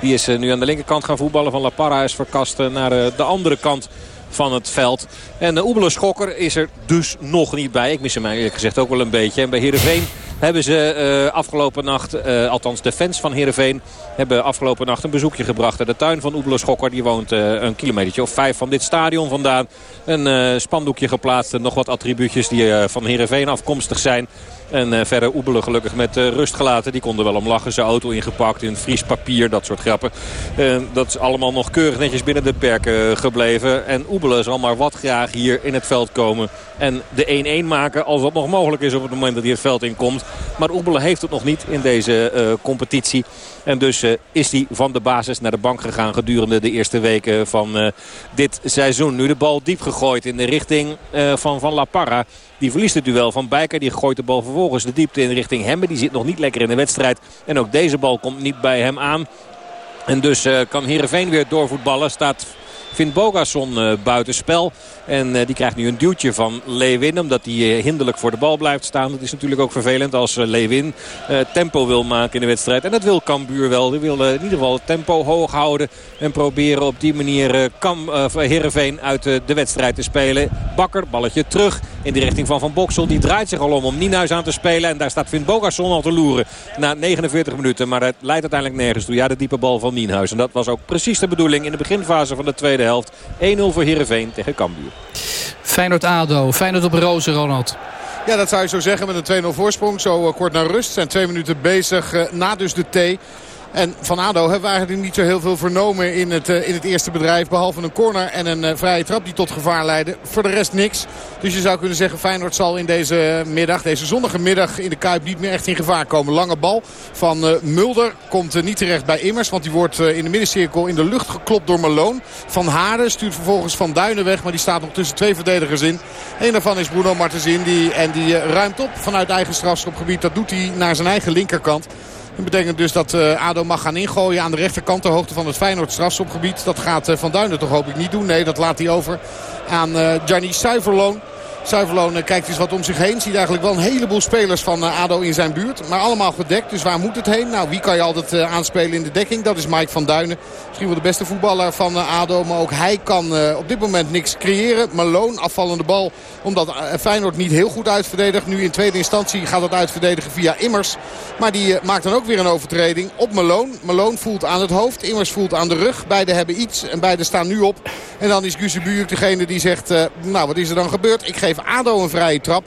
Die is nu aan de linkerkant gaan voetballen. Van La Parra is verkast naar de andere kant van het veld. En de Oebele Schokker is er dus nog niet bij. Ik mis hem eerlijk gezegd ook wel een beetje. En bij Heerenveen hebben ze afgelopen nacht, althans de fans van Heerenveen... hebben afgelopen nacht een bezoekje gebracht aan de tuin van Oebele Schokker. Die woont een kilometertje of vijf van dit stadion vandaan. Een spandoekje geplaatst en nog wat attribuutjes die van Heerenveen afkomstig zijn. En uh, verder Oebelen gelukkig met uh, rust gelaten. Die konden wel om lachen. Zijn auto ingepakt in fries papier. Dat soort grappen. Uh, dat is allemaal nog keurig netjes binnen de perken gebleven. En Oebelen zal maar wat graag hier in het veld komen. En de 1-1 maken als dat nog mogelijk is op het moment dat hij het veld inkomt. Maar Oebelen heeft het nog niet in deze competitie. En dus is hij van de basis naar de bank gegaan gedurende de eerste weken van dit seizoen. Nu de bal diep gegooid in de richting van Van La Parra. Die verliest het duel van Bijker. Die gooit de bal vervolgens de diepte in richting Hemmen. Die zit nog niet lekker in de wedstrijd. En ook deze bal komt niet bij hem aan. En dus kan Heerenveen weer doorvoetballen. Staat vindt Bogason uh, buitenspel. En uh, die krijgt nu een duwtje van Lewin. Omdat hij uh, hinderlijk voor de bal blijft staan. Dat is natuurlijk ook vervelend als Lewin tempo wil maken in de wedstrijd. En dat wil Cambuur wel. Die wil in ieder geval het tempo hoog houden. En proberen op die manier Kam, Heerenveen uit de wedstrijd te spelen. Bakker, balletje terug in de richting van Van Boksel. Die draait zich al om om Nienhuis aan te spelen. En daar staat Vin Bogason al te loeren na 49 minuten. Maar het leidt uiteindelijk nergens toe. Ja, de diepe bal van Nienhuis. En dat was ook precies de bedoeling in de beginfase van de tweede helft. 1-0 voor Heerenveen tegen Cambuur. Feyenoord-ADO. Feyenoord op roze, Ronald. Ja, dat zou je zo zeggen met een 2-0 voorsprong. Zo eh, kort naar rust. Zijn twee minuten bezig eh, na dus de T. En van ADO hebben we eigenlijk niet zo heel veel vernomen in het, uh, in het eerste bedrijf. Behalve een corner en een uh, vrije trap die tot gevaar leidde. Voor de rest niks. Dus je zou kunnen zeggen Feyenoord zal in deze middag, deze zonnige middag in de Kuip niet meer echt in gevaar komen. Lange bal van Mulder komt niet terecht bij Immers. Want die wordt in de middencirkel in de lucht geklopt door Malone. Van Haren stuurt vervolgens Van Duinen weg. Maar die staat nog tussen twee verdedigers in. Een daarvan is Bruno Martens Die, en die ruimt op vanuit eigen strafschopgebied. Dat doet hij naar zijn eigen linkerkant. Dat betekent dus dat uh, ADO mag gaan ingooien aan de rechterkant. Ter hoogte van het Feyenoord strafschopgebied. Dat gaat uh, Van Duinen toch hoop ik niet doen. Nee, dat laat hij over aan uh, Gianni Suiverloon. Zuiverloon kijkt eens wat om zich heen. Ziet eigenlijk wel een heleboel spelers van ADO in zijn buurt. Maar allemaal gedekt. Dus waar moet het heen? Nou, wie kan je altijd aanspelen in de dekking? Dat is Mike van Duinen. Misschien wel de beste voetballer van ADO. Maar ook hij kan op dit moment niks creëren. Malone, afvallende bal. Omdat Feyenoord niet heel goed uitverdedigt. Nu in tweede instantie gaat het uitverdedigen via Immers. Maar die maakt dan ook weer een overtreding op Malone. Malone voelt aan het hoofd. Immers voelt aan de rug. Beide hebben iets. En beide staan nu op. En dan is Guzebuur degene die zegt... nou, wat is er dan gebeurd? Ik geef ADO een vrije trap.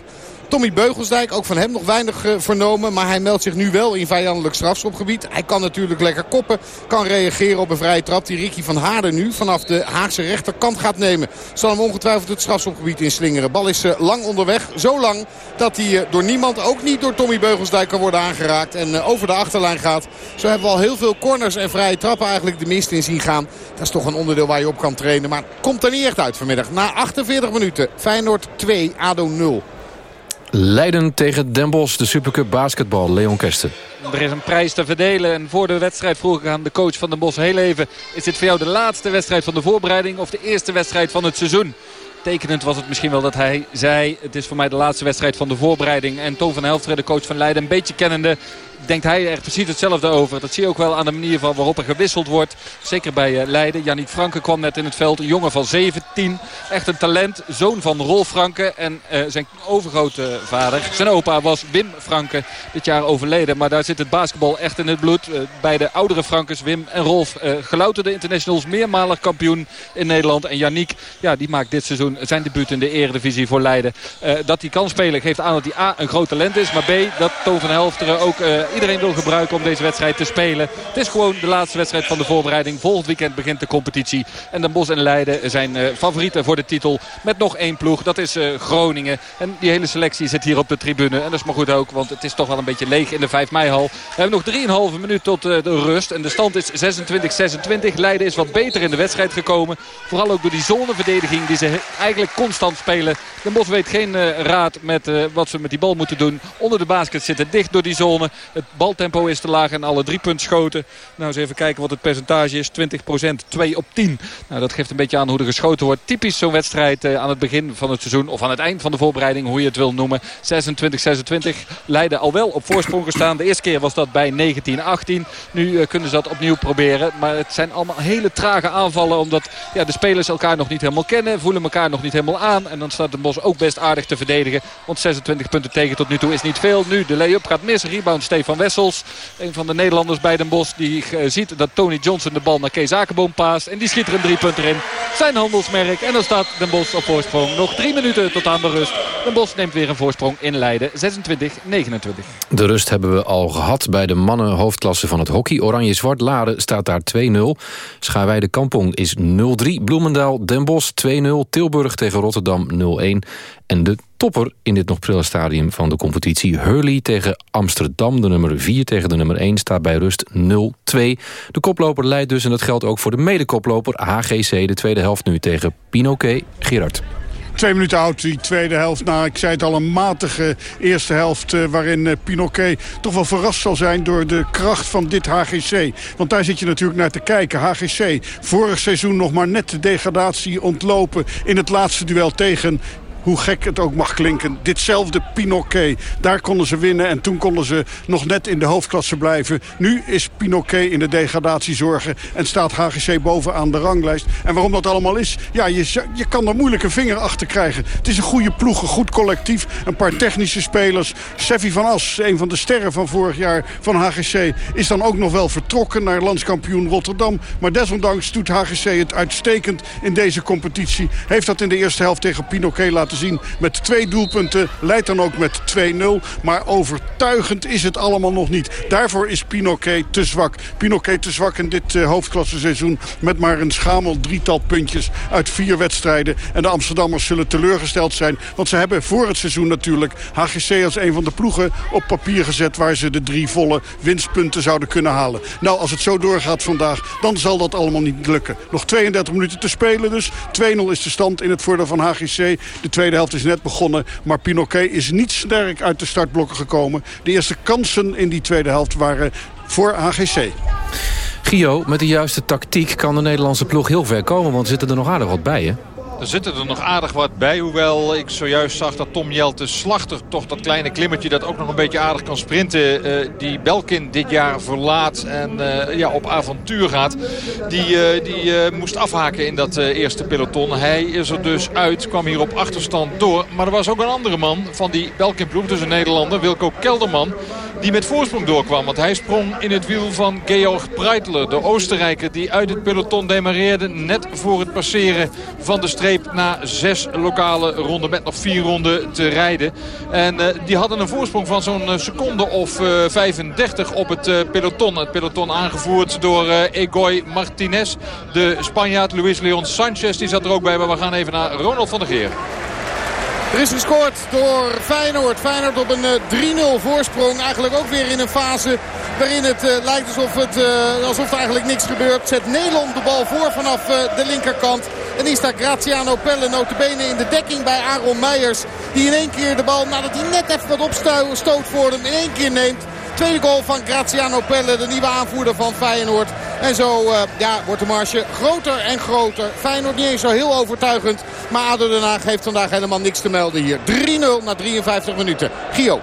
Tommy Beugelsdijk, ook van hem nog weinig uh, vernomen. Maar hij meldt zich nu wel in vijandelijk strafschopgebied. Hij kan natuurlijk lekker koppen. Kan reageren op een vrije trap die Ricky van Haarden nu vanaf de Haagse rechterkant gaat nemen. Zal hem ongetwijfeld het strafschopgebied inslingeren. Bal is uh, lang onderweg. Zo lang dat hij uh, door niemand, ook niet door Tommy Beugelsdijk, kan worden aangeraakt. En over de achterlijn gaat. Zo hebben we al heel veel corners en vrije trappen eigenlijk de mist in zien gaan. Dat is toch een onderdeel waar je op kan trainen. Maar komt er niet echt uit vanmiddag. Na 48 minuten. Feyenoord 2, ADO 0. Leiden tegen Den Bosch, de Supercup basketbal. Leon Kesten. Er is een prijs te verdelen. En voor de wedstrijd vroeg ik aan de coach van Den Bosch heel even... is dit voor jou de laatste wedstrijd van de voorbereiding... of de eerste wedstrijd van het seizoen? Tekenend was het misschien wel dat hij zei... het is voor mij de laatste wedstrijd van de voorbereiding. En Toon van Helfteren, de coach van Leiden, een beetje kennende denkt hij er precies hetzelfde over. Dat zie je ook wel aan de manier van waarop er gewisseld wordt. Zeker bij eh, Leiden. Jannik Franke kwam net in het veld. Een jongen van 17. Echt een talent. Zoon van Rolf Franke. En uh, zijn overgrote vader. Zijn opa was Wim Franke. Dit jaar overleden. Maar daar zit het basketbal echt in het bloed. Uh, bij de oudere Frankes, Wim en Rolf. gelouterde internationals. Meermalig kampioen in Nederland. En Jannik, ja, die maakt dit seizoen zijn debuut in de eredivisie voor Leiden. dat hij kan spelen geeft aan dat hij A, een groot talent is. Maar B, dat Toon van Helfteren ook iedereen wil gebruiken om deze wedstrijd te spelen. Het is gewoon de laatste wedstrijd van de voorbereiding. Volgend weekend begint de competitie. En Den Bosch en Leiden zijn uh, favorieten voor de titel. Met nog één ploeg. Dat is uh, Groningen. En die hele selectie zit hier op de tribune. En dat is maar goed ook. Want het is toch wel een beetje leeg in de 5 mei-hal. We hebben nog 3,5 minuut tot uh, de rust. En de stand is 26-26. Leiden is wat beter in de wedstrijd gekomen. Vooral ook door die zoneverdediging die ze eigenlijk constant spelen. Den Bosch weet geen raad met wat ze met die bal moeten doen. Onder de basket zitten dicht door die zone. Het baltempo is te laag en alle drie punt schoten. Nou eens even kijken wat het percentage is. 20% 2 op 10. Nou, dat geeft een beetje aan hoe er geschoten wordt. Typisch zo'n wedstrijd aan het begin van het seizoen. Of aan het eind van de voorbereiding, hoe je het wil noemen. 26-26. Leiden al wel op voorsprong gestaan. De eerste keer was dat bij 19-18. Nu kunnen ze dat opnieuw proberen. Maar het zijn allemaal hele trage aanvallen. Omdat ja, de spelers elkaar nog niet helemaal kennen. Voelen elkaar nog niet helemaal aan. En dan staat de Bos ook best aardig te verdedigen. Want 26 punten tegen tot nu toe is niet veel. Nu de lay-up gaat mis. Rebound Stefan Wessels. Een van de Nederlanders bij Den Bos. Die uh, ziet dat Tony Johnson de bal naar Kees Akenboom paast. En die schiet er een drie punten in. Zijn handelsmerk. En dan staat Den Bos op voorsprong. Nog drie minuten tot aan de rust. Den Bos neemt weer een voorsprong in Leiden. 26-29. De rust hebben we al gehad bij de mannen hoofdklasse van het hockey. Oranje-zwart Laren staat daar 2-0. Schaarweide Kampong is 0-3. Bloemendaal Den Bosch 2-0. Tilburg tegen Rotterdam 0-1. En de topper in dit nog prille stadium van de competitie... Hurley tegen Amsterdam, de nummer 4 tegen de nummer 1... staat bij rust 0-2. De koploper leidt dus, en dat geldt ook voor de medekoploper... HGC, de tweede helft nu tegen Pinoquet. Gerard. Twee minuten oud, die tweede helft. Nou, ik zei het al, een matige eerste helft... Uh, waarin uh, Pinoquet toch wel verrast zal zijn door de kracht van dit HGC. Want daar zit je natuurlijk naar te kijken. HGC, vorig seizoen nog maar net de degradatie ontlopen... in het laatste duel tegen hoe gek het ook mag klinken. Ditzelfde Pinoquet, daar konden ze winnen en toen konden ze nog net in de hoofdklasse blijven. Nu is Pinoquet in de degradatie zorgen en staat HGC bovenaan de ranglijst. En waarom dat allemaal is, ja, je, je kan er moeilijk een vinger achter krijgen. Het is een goede ploeg, een goed collectief, een paar technische spelers. Seffi van As, een van de sterren van vorig jaar van HGC, is dan ook nog wel vertrokken naar landskampioen Rotterdam. Maar desondanks doet HGC het uitstekend in deze competitie. Heeft dat in de eerste helft tegen Pinoquet laten zien met twee doelpunten. Leidt dan ook met 2-0. Maar overtuigend is het allemaal nog niet. Daarvoor is Pinoquet te zwak. Pinoquet te zwak in dit uh, hoofdklasse seizoen. Met maar een schamel drietal puntjes uit vier wedstrijden. En de Amsterdammers zullen teleurgesteld zijn. Want ze hebben voor het seizoen natuurlijk HGC als een van de ploegen op papier gezet... waar ze de drie volle winstpunten zouden kunnen halen. Nou, als het zo doorgaat vandaag, dan zal dat allemaal niet lukken. Nog 32 minuten te spelen dus. 2-0 is de stand in het voordeel van HGC. De tweede helft is net begonnen, maar Pinoquet is niet sterk uit de startblokken gekomen. De eerste kansen in die tweede helft waren voor HGC. Gio, met de juiste tactiek kan de Nederlandse ploeg heel ver komen... want er zitten er nog aardig wat bij, hè? Er zitten er nog aardig wat bij. Hoewel ik zojuist zag dat Tom Jelte Slachter toch dat kleine klimmertje dat ook nog een beetje aardig kan sprinten. Uh, die Belkin dit jaar verlaat en uh, ja, op avontuur gaat. Die, uh, die moest afhaken in dat eerste peloton. Hij is er dus uit, kwam hier op achterstand door. Maar er was ook een andere man van die Belkin ploeg, dus een Nederlander, Wilco Kelderman die met voorsprong doorkwam. Want hij sprong in het wiel van Georg Breitler, de Oostenrijker... die uit het peloton demareerde net voor het passeren van de streep... na zes lokale ronden met nog vier ronden te rijden. En uh, die hadden een voorsprong van zo'n seconde of uh, 35 op het peloton. Het peloton aangevoerd door Egoy Martinez. De Spanjaard Luis Leon Sanchez die zat er ook bij. Maar we gaan even naar Ronald van der Geer. Er is gescoord door Feyenoord. Feyenoord op een 3-0 voorsprong. Eigenlijk ook weer in een fase waarin het uh, lijkt alsof, het, uh, alsof er eigenlijk niks gebeurt. Zet Nederland de bal voor vanaf de linkerkant. En hier staat Graziano Pelle notabene in de dekking bij Aaron Meijers. Die in één keer de bal, nadat hij net even wat opstoot voor hem, in één keer neemt. Tweede goal van Graziano Pelle, de nieuwe aanvoerder van Feyenoord. En zo uh, ja, wordt de marge groter en groter. Feyenoord niet eens zo heel overtuigend. Maar ADO Den Haag heeft vandaag helemaal niks te melden hier. 3-0 na 53 minuten. Gio.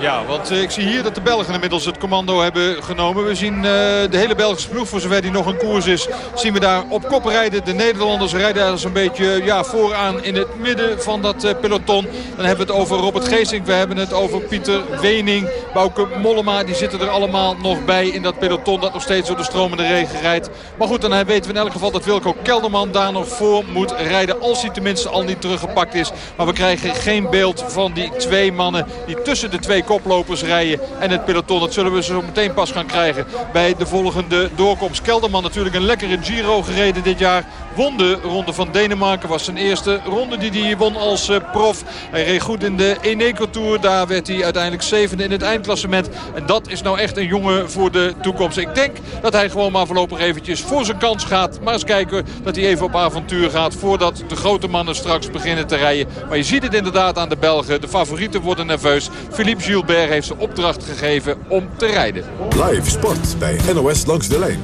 Ja, want uh, ik zie hier dat de Belgen inmiddels het commando hebben genomen. We zien uh, de hele Belgische ploeg, voor zover die nog een koers is, zien we daar op kop rijden. De Nederlanders rijden daar een beetje ja, vooraan in het midden van dat uh, peloton. Dan hebben we het over Robert Geesink, we hebben het over Pieter Wening, Bouke Mollema. Die zitten er allemaal nog bij in dat peloton dat nog steeds door de stromende regen rijdt. Maar goed, dan weten we in elk geval dat Wilco Kelderman daar nog voor moet rijden. Als hij tenminste al niet teruggepakt is. Maar we krijgen geen beeld van die twee mannen die tussen de twee koplopers rijden en het peloton. Dat zullen we zo meteen pas gaan krijgen bij de volgende doorkomst. Kelderman natuurlijk een lekkere Giro gereden dit jaar. Won de ronde van Denemarken. Was zijn eerste ronde die hij won als uh, prof. Hij reed goed in de Eneco Tour. Daar werd hij uiteindelijk zevende in het eindklassement. En dat is nou echt een jongen voor de toekomst. Ik denk dat hij gewoon maar voorlopig eventjes voor zijn kans gaat. Maar eens kijken dat hij even op avontuur gaat voordat de grote mannen straks beginnen te rijden. Maar je ziet het inderdaad aan de Belgen. De favorieten worden nerveus. Philippe Gilbert heeft ze opdracht gegeven om te rijden. Live sport bij NOS Langs de Lijn.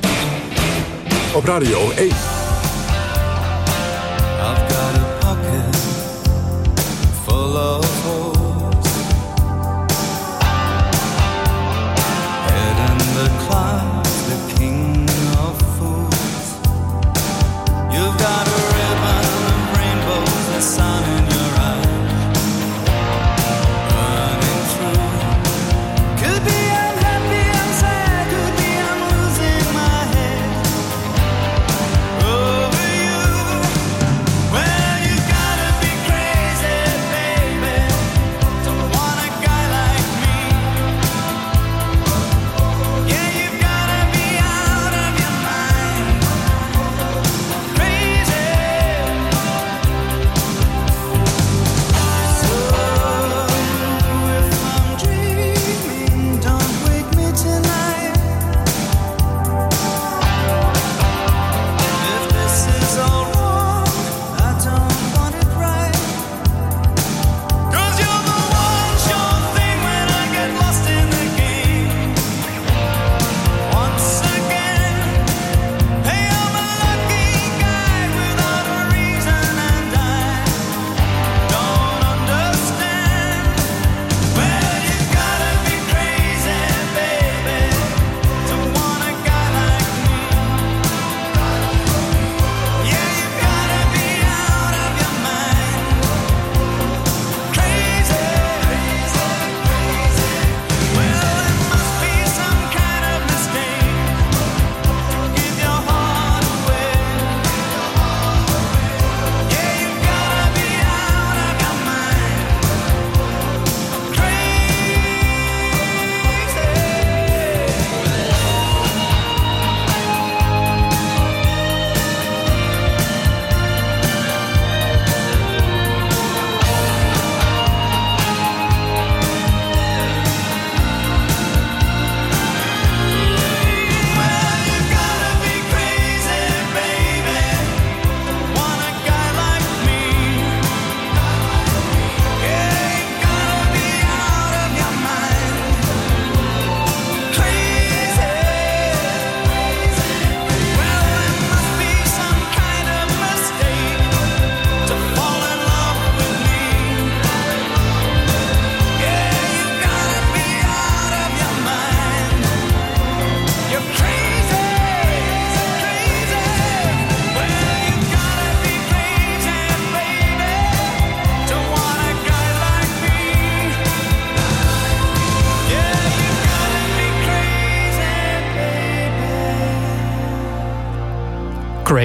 Op Radio 1.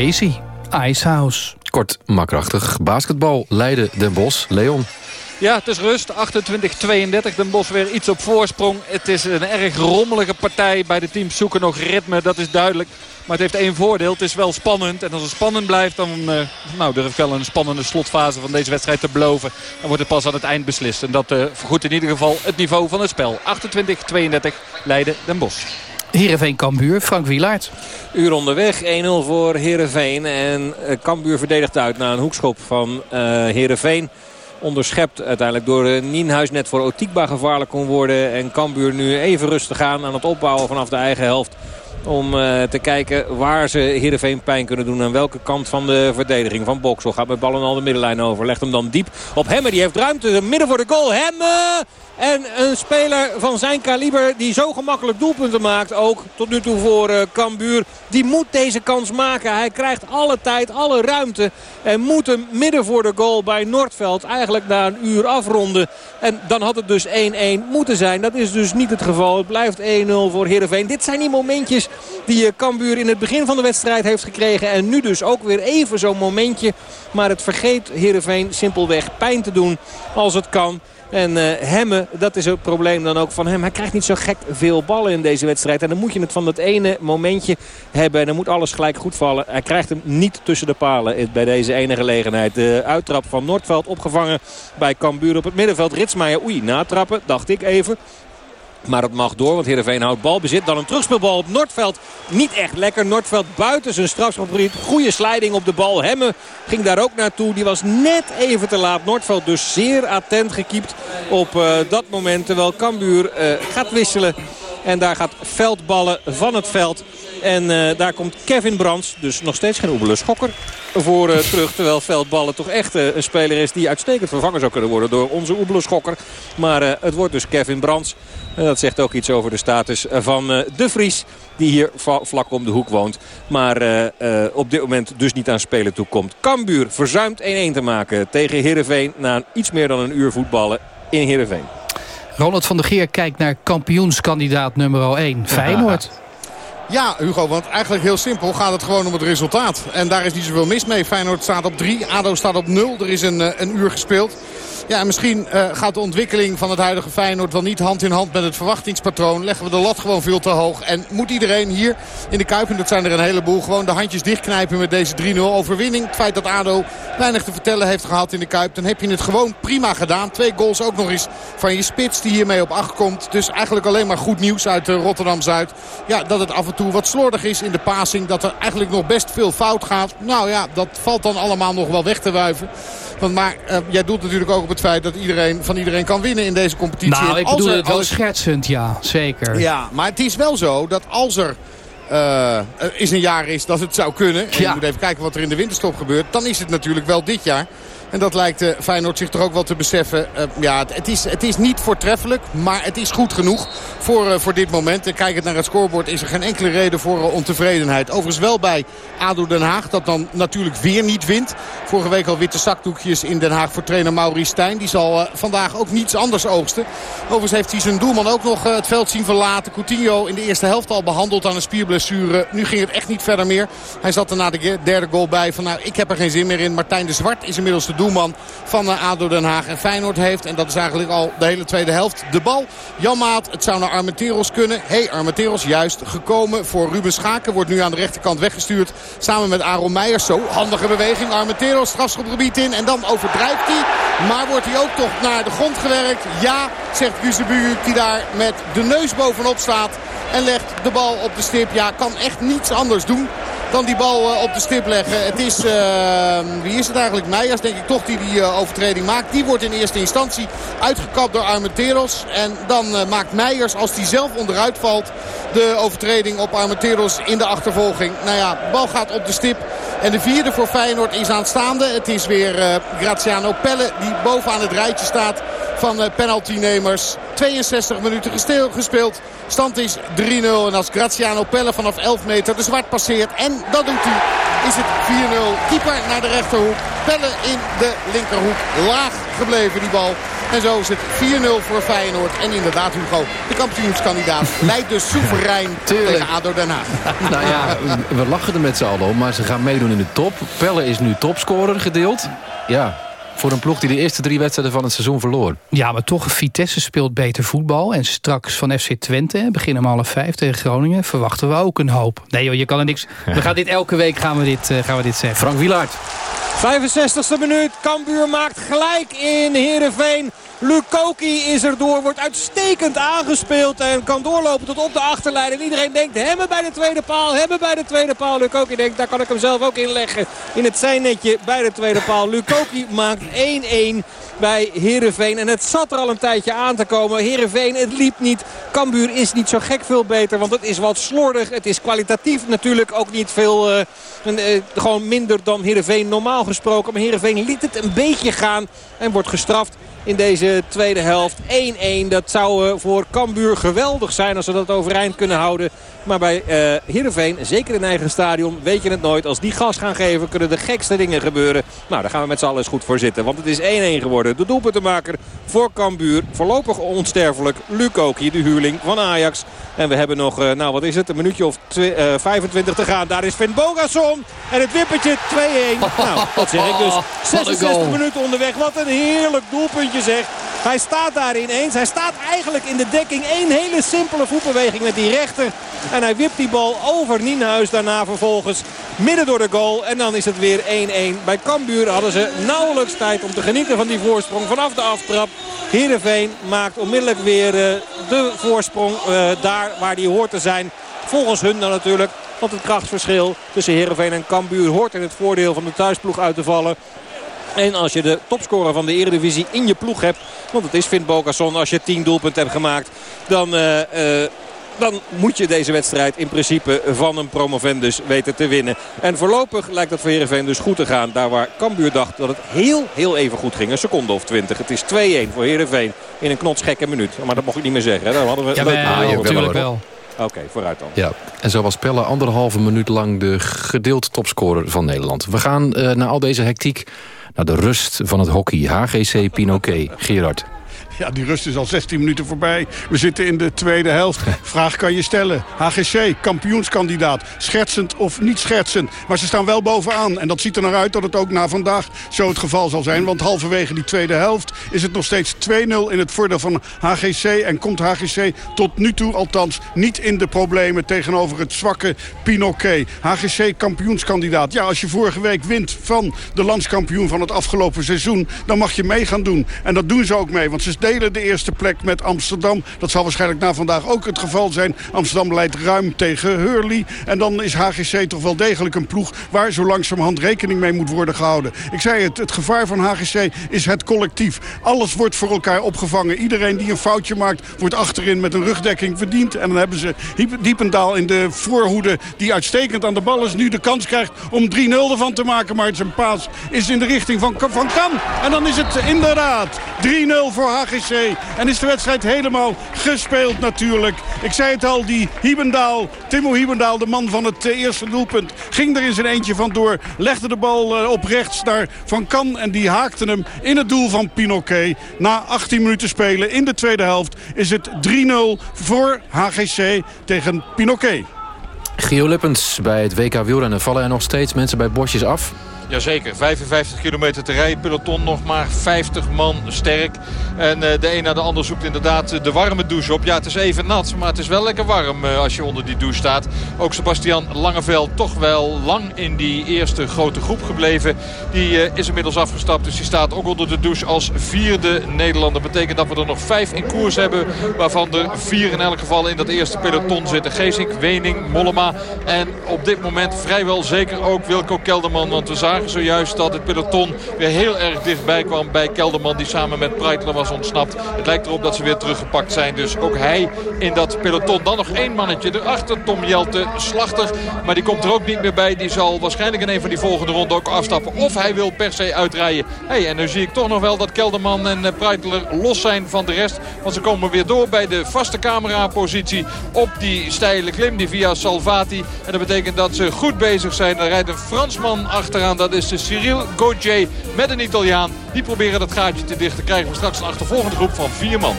Crazy. Icehouse. Kort, maar krachtig. Basketbal, Leiden, Den Bosch, Leon. Ja, het is rust. 28-32. Den Bosch weer iets op voorsprong. Het is een erg rommelige partij. Bij de teams zoeken nog ritme, dat is duidelijk. Maar het heeft één voordeel. Het is wel spannend. En als het spannend blijft, dan eh, nou, durf ik wel een spannende slotfase van deze wedstrijd te beloven. Dan wordt het pas aan het eind beslist. En dat uh, vergoedt in ieder geval het niveau van het spel. 28-32 Leiden Den Bosch. Heerenveen Kambuur, Frank Wielaert. Uur onderweg, 1-0 voor Heerenveen. En uh, Cambuur verdedigt uit na een hoekschop van uh, Heerenveen. Onderschept uiteindelijk door uh, Nienhuis net voor Otikba gevaarlijk kon worden. En Cambuur nu even rustig aan aan het opbouwen vanaf de eigen helft. Om uh, te kijken waar ze Heerenveen pijn kunnen doen. Aan welke kant van de verdediging. Van Boksel gaat met ballen al de middenlijn over. Legt hem dan diep op Hemmer. Die heeft ruimte. Midden voor de goal. Hemmer! En een speler van zijn kaliber die zo gemakkelijk doelpunten maakt. Ook tot nu toe voor uh, Cambuur. Die moet deze kans maken. Hij krijgt alle tijd, alle ruimte. En moet hem midden voor de goal bij Noordveld eigenlijk na een uur afronden. En dan had het dus 1-1 moeten zijn. Dat is dus niet het geval. Het blijft 1-0 voor Heerenveen. Dit zijn die momentjes Die eh, Cambuur in het begin van de wedstrijd heeft gekregen. En nu dus ook weer even zo'n momentje. Maar het vergeet Heerenveen simpelweg pijn te doen als het kan. En uh, dat is het probleem dan ook van hem. Hij krijgt niet zo gek veel ballen in deze wedstrijd. En dan moet je het van dat ene momentje hebben. En dan moet alles gelijk goed vallen. Hij krijgt hem niet tussen de palen bij deze ene gelegenheid. De uittrap van Noordveld opgevangen bij Cambuur op het middenveld. Ritsmeijer, oei, natrappen, dacht ik even. Maar het mag door, want Heerenveen houdt balbezit. Dan een terugspeelbal op Noordveld. Niet echt lekker. Noordveld buiten zijn strafschopgebied. Goede sliding op de bal. Hemme ging daar ook naartoe. Die was net even te laat. Noordveld dus zeer attent gekiept op uh, dat moment. Terwijl Cambuur uh, gaat wisselen. En daar gaat veldballen van het veld. En uh, daar komt Kevin Brands, dus nog steeds geen Oebele Schokker, voor uh, terug. Terwijl Veldballen toch echt uh, een speler is die uitstekend vervangen zou kunnen worden door onze Oebele Schokker. Maar het wordt dus Kevin Brands. En dat zegt ook iets over de status van De Vries. Die hier vlak om de hoek woont. Maar op dit moment dus niet aan spelen toekomt. Kambuur verzuimt 1-1 te maken tegen Heerenveen. Na iets meer dan een uur voetballen in Heerenveen. Ronald van der Geer kijkt naar kampioenskandidaat nummer 1. Feyenoord. Ja, Hugo, want eigenlijk heel simpel gaat het gewoon om het resultaat. En daar is niet zoveel mis mee. Feyenoord staat op 3, ADO staat op 0. Er is een, een uur gespeeld. Ja, en misschien uh, gaat de ontwikkeling van het huidige Feyenoord wel niet hand in hand met het verwachtingspatroon. Leggen we de lat gewoon veel te hoog. En moet iedereen hier in de Kuip, en dat zijn er een heleboel, gewoon de handjes dichtknijpen met deze 3-0 overwinning. Het feit dat ADO weinig te vertellen heeft gehad in de Kuip. Dan heb je het gewoon prima gedaan. Twee goals ook nog eens van je spits die hiermee op 8 komt. Dus eigenlijk alleen maar goed nieuws uit uh, Rotterdam-Zuid. Ja, dat het af en wat slordig is in de passing. Dat er eigenlijk nog best veel fout gaat. Nou ja, dat valt dan allemaal nog wel weg te wuiven. Want maar uh, jij doet natuurlijk ook op het feit dat iedereen van iedereen kan winnen in deze competitie. Nou, ik bedoel het wel schertsend, ja, zeker. Ja, maar het is wel zo dat als er uh, is een jaar is dat het zou kunnen. En ja. je moet even kijken wat er in de winterstop gebeurt. Dan is het natuurlijk wel dit jaar. En dat lijkt uh, Feyenoord zich toch ook wel te beseffen. Uh, ja, het, is, het is niet voortreffelijk, maar het is goed genoeg voor, uh, voor dit moment. En kijkend naar het scorebord is er geen enkele reden voor ontevredenheid. Overigens wel bij ADO Den Haag, dat dan natuurlijk weer niet wint. Vorige week al witte zakdoekjes in Den Haag voor trainer Maurice Stijn. Die zal vandaag ook niets anders oogsten. Overigens heeft hij zijn doelman ook nog het veld zien verlaten. Coutinho in de eerste helft al behandeld aan een spierblessure. Nu ging het echt niet verder meer. Hij zat er na de derde goal bij van nou, ik heb er geen zin meer in. Martijn de Zwart is inmiddels de doelman van ADO Den Haag. En Feyenoord heeft, en dat is eigenlijk al de hele tweede helft, de bal. Jan Maat, het zou naar Armenteros kunnen. Hé, hey, Armenteros juist gekomen voor Ruben Schaken. Wordt nu aan de rechterkant weggestuurd samen met Aaron Meijers. Zo, handige beweging. Armenteros, strafschopgebied in en dan overdrijft hij. Maar wordt hij ook toch naar de grond gewerkt? Ja, zegt Guzebuur die daar met de neus bovenop staat. En legt de bal op de stip. Ja, kan echt niets anders doen dan die bal uh, op de stip leggen. Het is, uh, wie is het eigenlijk? Meijers denk ik toch die die uh, overtreding maakt. Die wordt in eerste instantie uitgekapt door Armenteros. En dan maakt Meijers, als die zelf onderuit valt, de overtreding op Armenteros in de achtervolging. Nou ja, de bal gaat op de stip. En de vierde voor Feyenoord is aanstaande. Het is weer Graziano Pelle die bovenaan het rijtje staat van penaltynemers. 62 minuten gespeeld. Stand is 3-0. En als Graziano Pelle vanaf 11 meter de zwart passeert. En dat doet hij. Is het 4-0. Keeper naar de rechterhoek. Pelle in de linkerhoek. Laag gebleven die bal. En zo is het 4-0 voor Feyenoord. En inderdaad Hugo, de kampioenskandidaat, (laughs) leidt dus soeverein tegen ADO Den Haag. (laughs) Nou ja, we lachen er met z'n allen om, maar ze gaan meedoen in de top. Pelle is nu topscorer gedeeld. Ja, voor een ploeg die de eerste drie wedstrijden van het seizoen verloor. Ja, maar toch, Vitesse speelt beter voetbal. En straks van FC Twente, beginnen om half vijf tegen Groningen... verwachten we ook een hoop. Nee joh, je kan er niks... (laughs) We gaan dit elke week gaan we dit, uh, gaan we dit zeggen. Frank Wielaert. 65e minuut. Cambuur maakt gelijk in Heerenveen. Lukoki is er door, wordt uitstekend aangespeeld en kan doorlopen tot op de achterlijn. En iedereen denkt, hebben bij de tweede paal, hebben bij de tweede paal. Lukoki denkt, daar kan ik hem zelf ook inleggen in het zijnetje bij de tweede paal. Lukoki maakt 1-1 bij Heerenveen. En het zat er al een tijdje aan te komen. Heerenveen, het liep niet. Cambuur is niet zo gek veel beter, want het is wat slordig. Het is kwalitatief natuurlijk ook niet veel... Uh, uh, gewoon minder dan Heerenveen normaal gesproken. Maar Heerenveen liet het een beetje gaan en wordt gestraft in deze tweede helft. 1-1, dat zou eh, voor Cambuur geweldig zijn als ze dat overeind kunnen houden. Maar bij uh, Heerenveen, zeker in eigen stadion, weet je het nooit. Als die gas gaan geven, kunnen de gekste dingen gebeuren. Nou, daar gaan we met z'n allen eens goed voor zitten. Want het is 1-1 geworden. De doelpuntenmaker voor Cambuur. Voorlopig onsterfelijk. Luc hier de huurling van Ajax. En we hebben nog, uh, nou wat is het, een minuutje of twee, uh, 25 te gaan. Daar is Finn Bogason. En het wippertje 2-1. Nou, dat zeg ik dus. (laughs) 66 minuten onderweg. Wat een heerlijk doelpuntje Hij staat daar ineens. Hij staat eigenlijk in de dekking. Eén hele simpele voetbeweging met die rechter. En hij wipt die bal over Nienhuis. Daarna vervolgens midden door de goal. En dan is het weer 1-1. Bij Cambuur hadden ze nauwelijks tijd om te genieten van die voorsprong vanaf de aftrap. Heerenveen maakt onmiddellijk weer uh, de voorsprong uh, daar waar die hoort te zijn. Volgens hun dan natuurlijk. Want het krachtsverschil tussen Heerenveen en Cambuur hoort in het voordeel van de thuisploeg uit te vallen. En als je de topscorer van de Eredivisie in je ploeg hebt... want het is Finn Bogason als je 10 doelpunten hebt gemaakt... dan... Uh, uh, dan moet je deze wedstrijd in principe van een promovendus weten te winnen. En voorlopig lijkt dat voor Heerenveen dus goed te gaan. Daar waar Cambuur dacht dat het heel, heel even goed ging. Een seconde of twintig. Het is 2-1 voor Heerenveen in een knotsgekke minuut. Maar dat mocht ik niet meer zeggen. Hè? Dan hadden we ja, leuk ah, natuurlijk wel. Oké, okay, vooruit dan. Ja, en zo was Pelle anderhalve minuut lang de gedeeld topscorer van Nederland. We gaan uh, na al deze hectiek de rust van het hockey. HGC Pinoquet. Gerard. Ja, die rust is al 16 minuten voorbij. We zitten in de tweede helft. (laughs) Vraag kan je stellen. HGC, kampioenskandidaat. Schertsend of niet schertsend. Maar ze staan wel bovenaan. En dat ziet er naar uit dat het ook na vandaag zo het geval zal zijn. Want halverwege die tweede helft is het nog steeds 2-0 in het voordeel van HGC. En komt HGC tot nu toe althans niet in de problemen tegenover het zwakke Pinoquet. HGC kampioenskandidaat. Ja, als je vorige week wint van de landskampioen van het afgelopen seizoen... dan mag je mee gaan doen. En dat doen ze ook mee. Want ze delen de eerste plek met Amsterdam. Dat zal waarschijnlijk na vandaag ook het geval zijn. Amsterdam leidt ruim tegen Hurley. En dan is HGC toch wel degelijk een ploeg... waar zo langzamerhand rekening mee moet worden gehouden. Ik zei het, het gevaar van HGC is het collectief. Alles wordt voor elkaar opgevangen. Iedereen die een foutje maakt, wordt achterin met een rugdekking verdiend. En dan hebben ze Diependaal in de voorhoede... die uitstekend aan de bal is, nu de kans krijgt om 3-0 ervan te maken. Maar zijn paas is in de richting van, van Kan. En dan is het inderdaad 3-0 voor HGC. En is de wedstrijd helemaal gespeeld natuurlijk. Ik zei het al, die Hiebendaal, Timo Hiebendaal, de man van het eerste doelpunt... ging er in zijn eentje vandoor, legde de bal op rechts naar Van Kan... en die haakte hem in het doel van Pinoquet. Na 18 minuten spelen in de tweede helft is het 3-0 voor HGC tegen Pinoquet. Gio Lippens, bij het WK wielrennen vallen er nog steeds mensen bij bosjes af? Jazeker, 55 kilometer te rijden. Peloton nog maar 50 man sterk. En uh, de een na de ander zoekt inderdaad de warme douche op. Ja, het is even nat, maar het is wel lekker warm uh, als je onder die douche staat. Ook Sebastian Langeveld toch wel lang in die eerste grote groep gebleven. Die uh, is inmiddels afgestapt, dus die staat ook onder de douche als vierde Nederlander. Betekent dat we er nog vijf in koers hebben. Waarvan er vier in elk geval in dat eerste peloton zitten. Geesink, Wening, Mollema. En op dit moment vrijwel zeker ook Wilco Kelderman. Want we zagen zojuist dat het peloton weer heel erg dichtbij kwam bij Kelderman. Die samen met Breitler was ontsnapt. Het lijkt erop dat ze weer teruggepakt zijn. Dus ook hij in dat peloton. Dan nog één mannetje erachter. Tom Jelte Slachter. Maar die komt er ook niet meer bij. Die zal waarschijnlijk in een van die volgende ronden ook afstappen. Of hij wil per se uitrijden. Hey, en nu zie ik toch nog wel dat Kelderman en Breitler los zijn van de rest. Want ze komen weer door bij de vaste camerapositie op die steile klim. Die via Salvati. En dat betekent dat ze goed bezig zijn. Er rijdt een Fransman achteraan. Dat is de Cyril Gauthier met een Italiaan. Die proberen dat gaatje te dicht te krijgen. We straks een achtervolgende groep van vier man.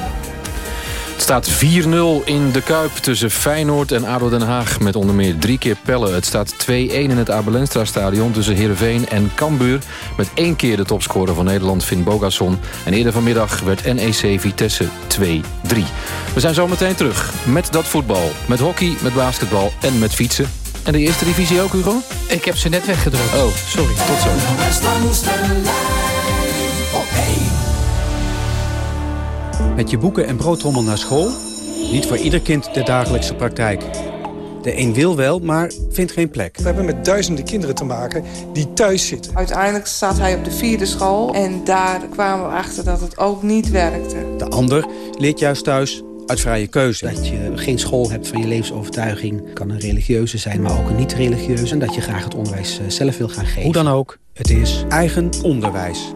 Het staat 4-0 in de Kuip tussen Feyenoord en ADO Den Haag... met onder meer drie keer pellen. Het staat 2-1 in het Abelenstra stadion tussen Heerenveen en Cambuur... met één keer de topscorer van Nederland, Finn Bogason. En eerder vanmiddag werd NEC Vitesse 2-3. We zijn zo meteen terug met dat voetbal. Met hockey, met basketbal en met fietsen. En de eerste divisie ook, Hugo? Ik heb ze net weggedrukt. Oh, sorry. Tot zo. Met je boeken en broodtrommel naar school? Niet voor ieder kind de dagelijkse praktijk. De een wil wel, maar vindt geen plek. We hebben met duizenden kinderen te maken die thuis zitten. Uiteindelijk zat hij op de vierde school en daar kwamen we achter dat het ook niet werkte. De ander leert juist thuis uit vrije keuze. Dat je geen school hebt van je levensovertuiging. kan een religieuze zijn, maar ook een niet-religieuze. En dat je graag het onderwijs zelf wil gaan geven. Hoe dan ook, het is eigen onderwijs.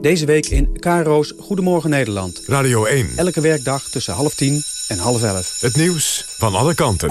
Deze week in KRO's Goedemorgen Nederland. Radio 1. Elke werkdag tussen half tien en half elf. Het nieuws van alle kanten.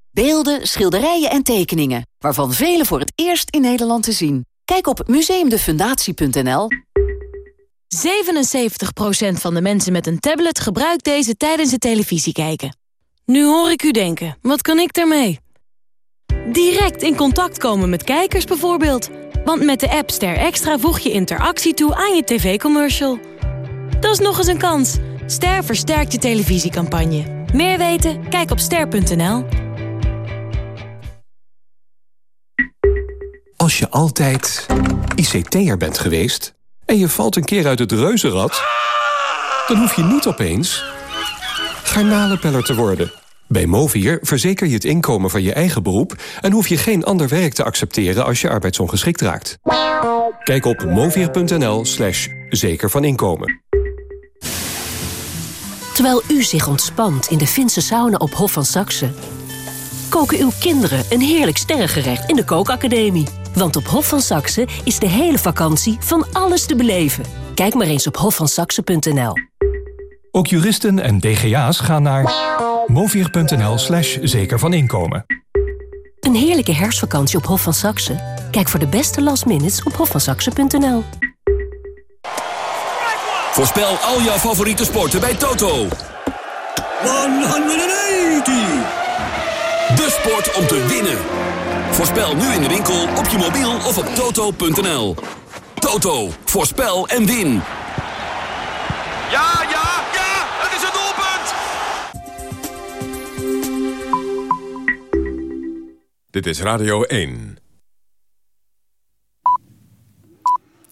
Beelden, schilderijen en tekeningen. Waarvan vele voor het eerst in Nederland te zien. Kijk op museumdefundatie.nl 77% van de mensen met een tablet gebruikt deze tijdens het televisie kijken. Nu hoor ik u denken, wat kan ik daarmee? Direct in contact komen met kijkers bijvoorbeeld. Want met de app Ster Extra voeg je interactie toe aan je tv-commercial. Dat is nog eens een kans. Ster versterkt je televisiecampagne. Meer weten? Kijk op ster.nl. Als je altijd ICT'er bent geweest en je valt een keer uit het reuzenrad... dan hoef je niet opeens garnalenpeller te worden. Bij Movier verzeker je het inkomen van je eigen beroep... en hoef je geen ander werk te accepteren als je arbeidsongeschikt raakt. Kijk op movier.nl slash zeker van inkomen. Terwijl u zich ontspant in de Finse sauna op Hof van Saxe... koken uw kinderen een heerlijk sterrengerecht in de kookacademie. Want op Hof van Saxe is de hele vakantie van alles te beleven. Kijk maar eens op hofvansaxe.nl. Ook juristen en DGA's gaan naar movier.nl slash zeker van inkomen. Een heerlijke herfstvakantie op Hof van Saxe? Kijk voor de beste last minutes op hofvansaxe.nl. Voorspel al jouw favoriete sporten bij Toto. 180! De sport om te winnen. Voorspel nu in de winkel, op je mobiel of op toto.nl. Toto, voorspel en win. Ja, ja, ja! Het is een doelpunt! Dit is Radio 1.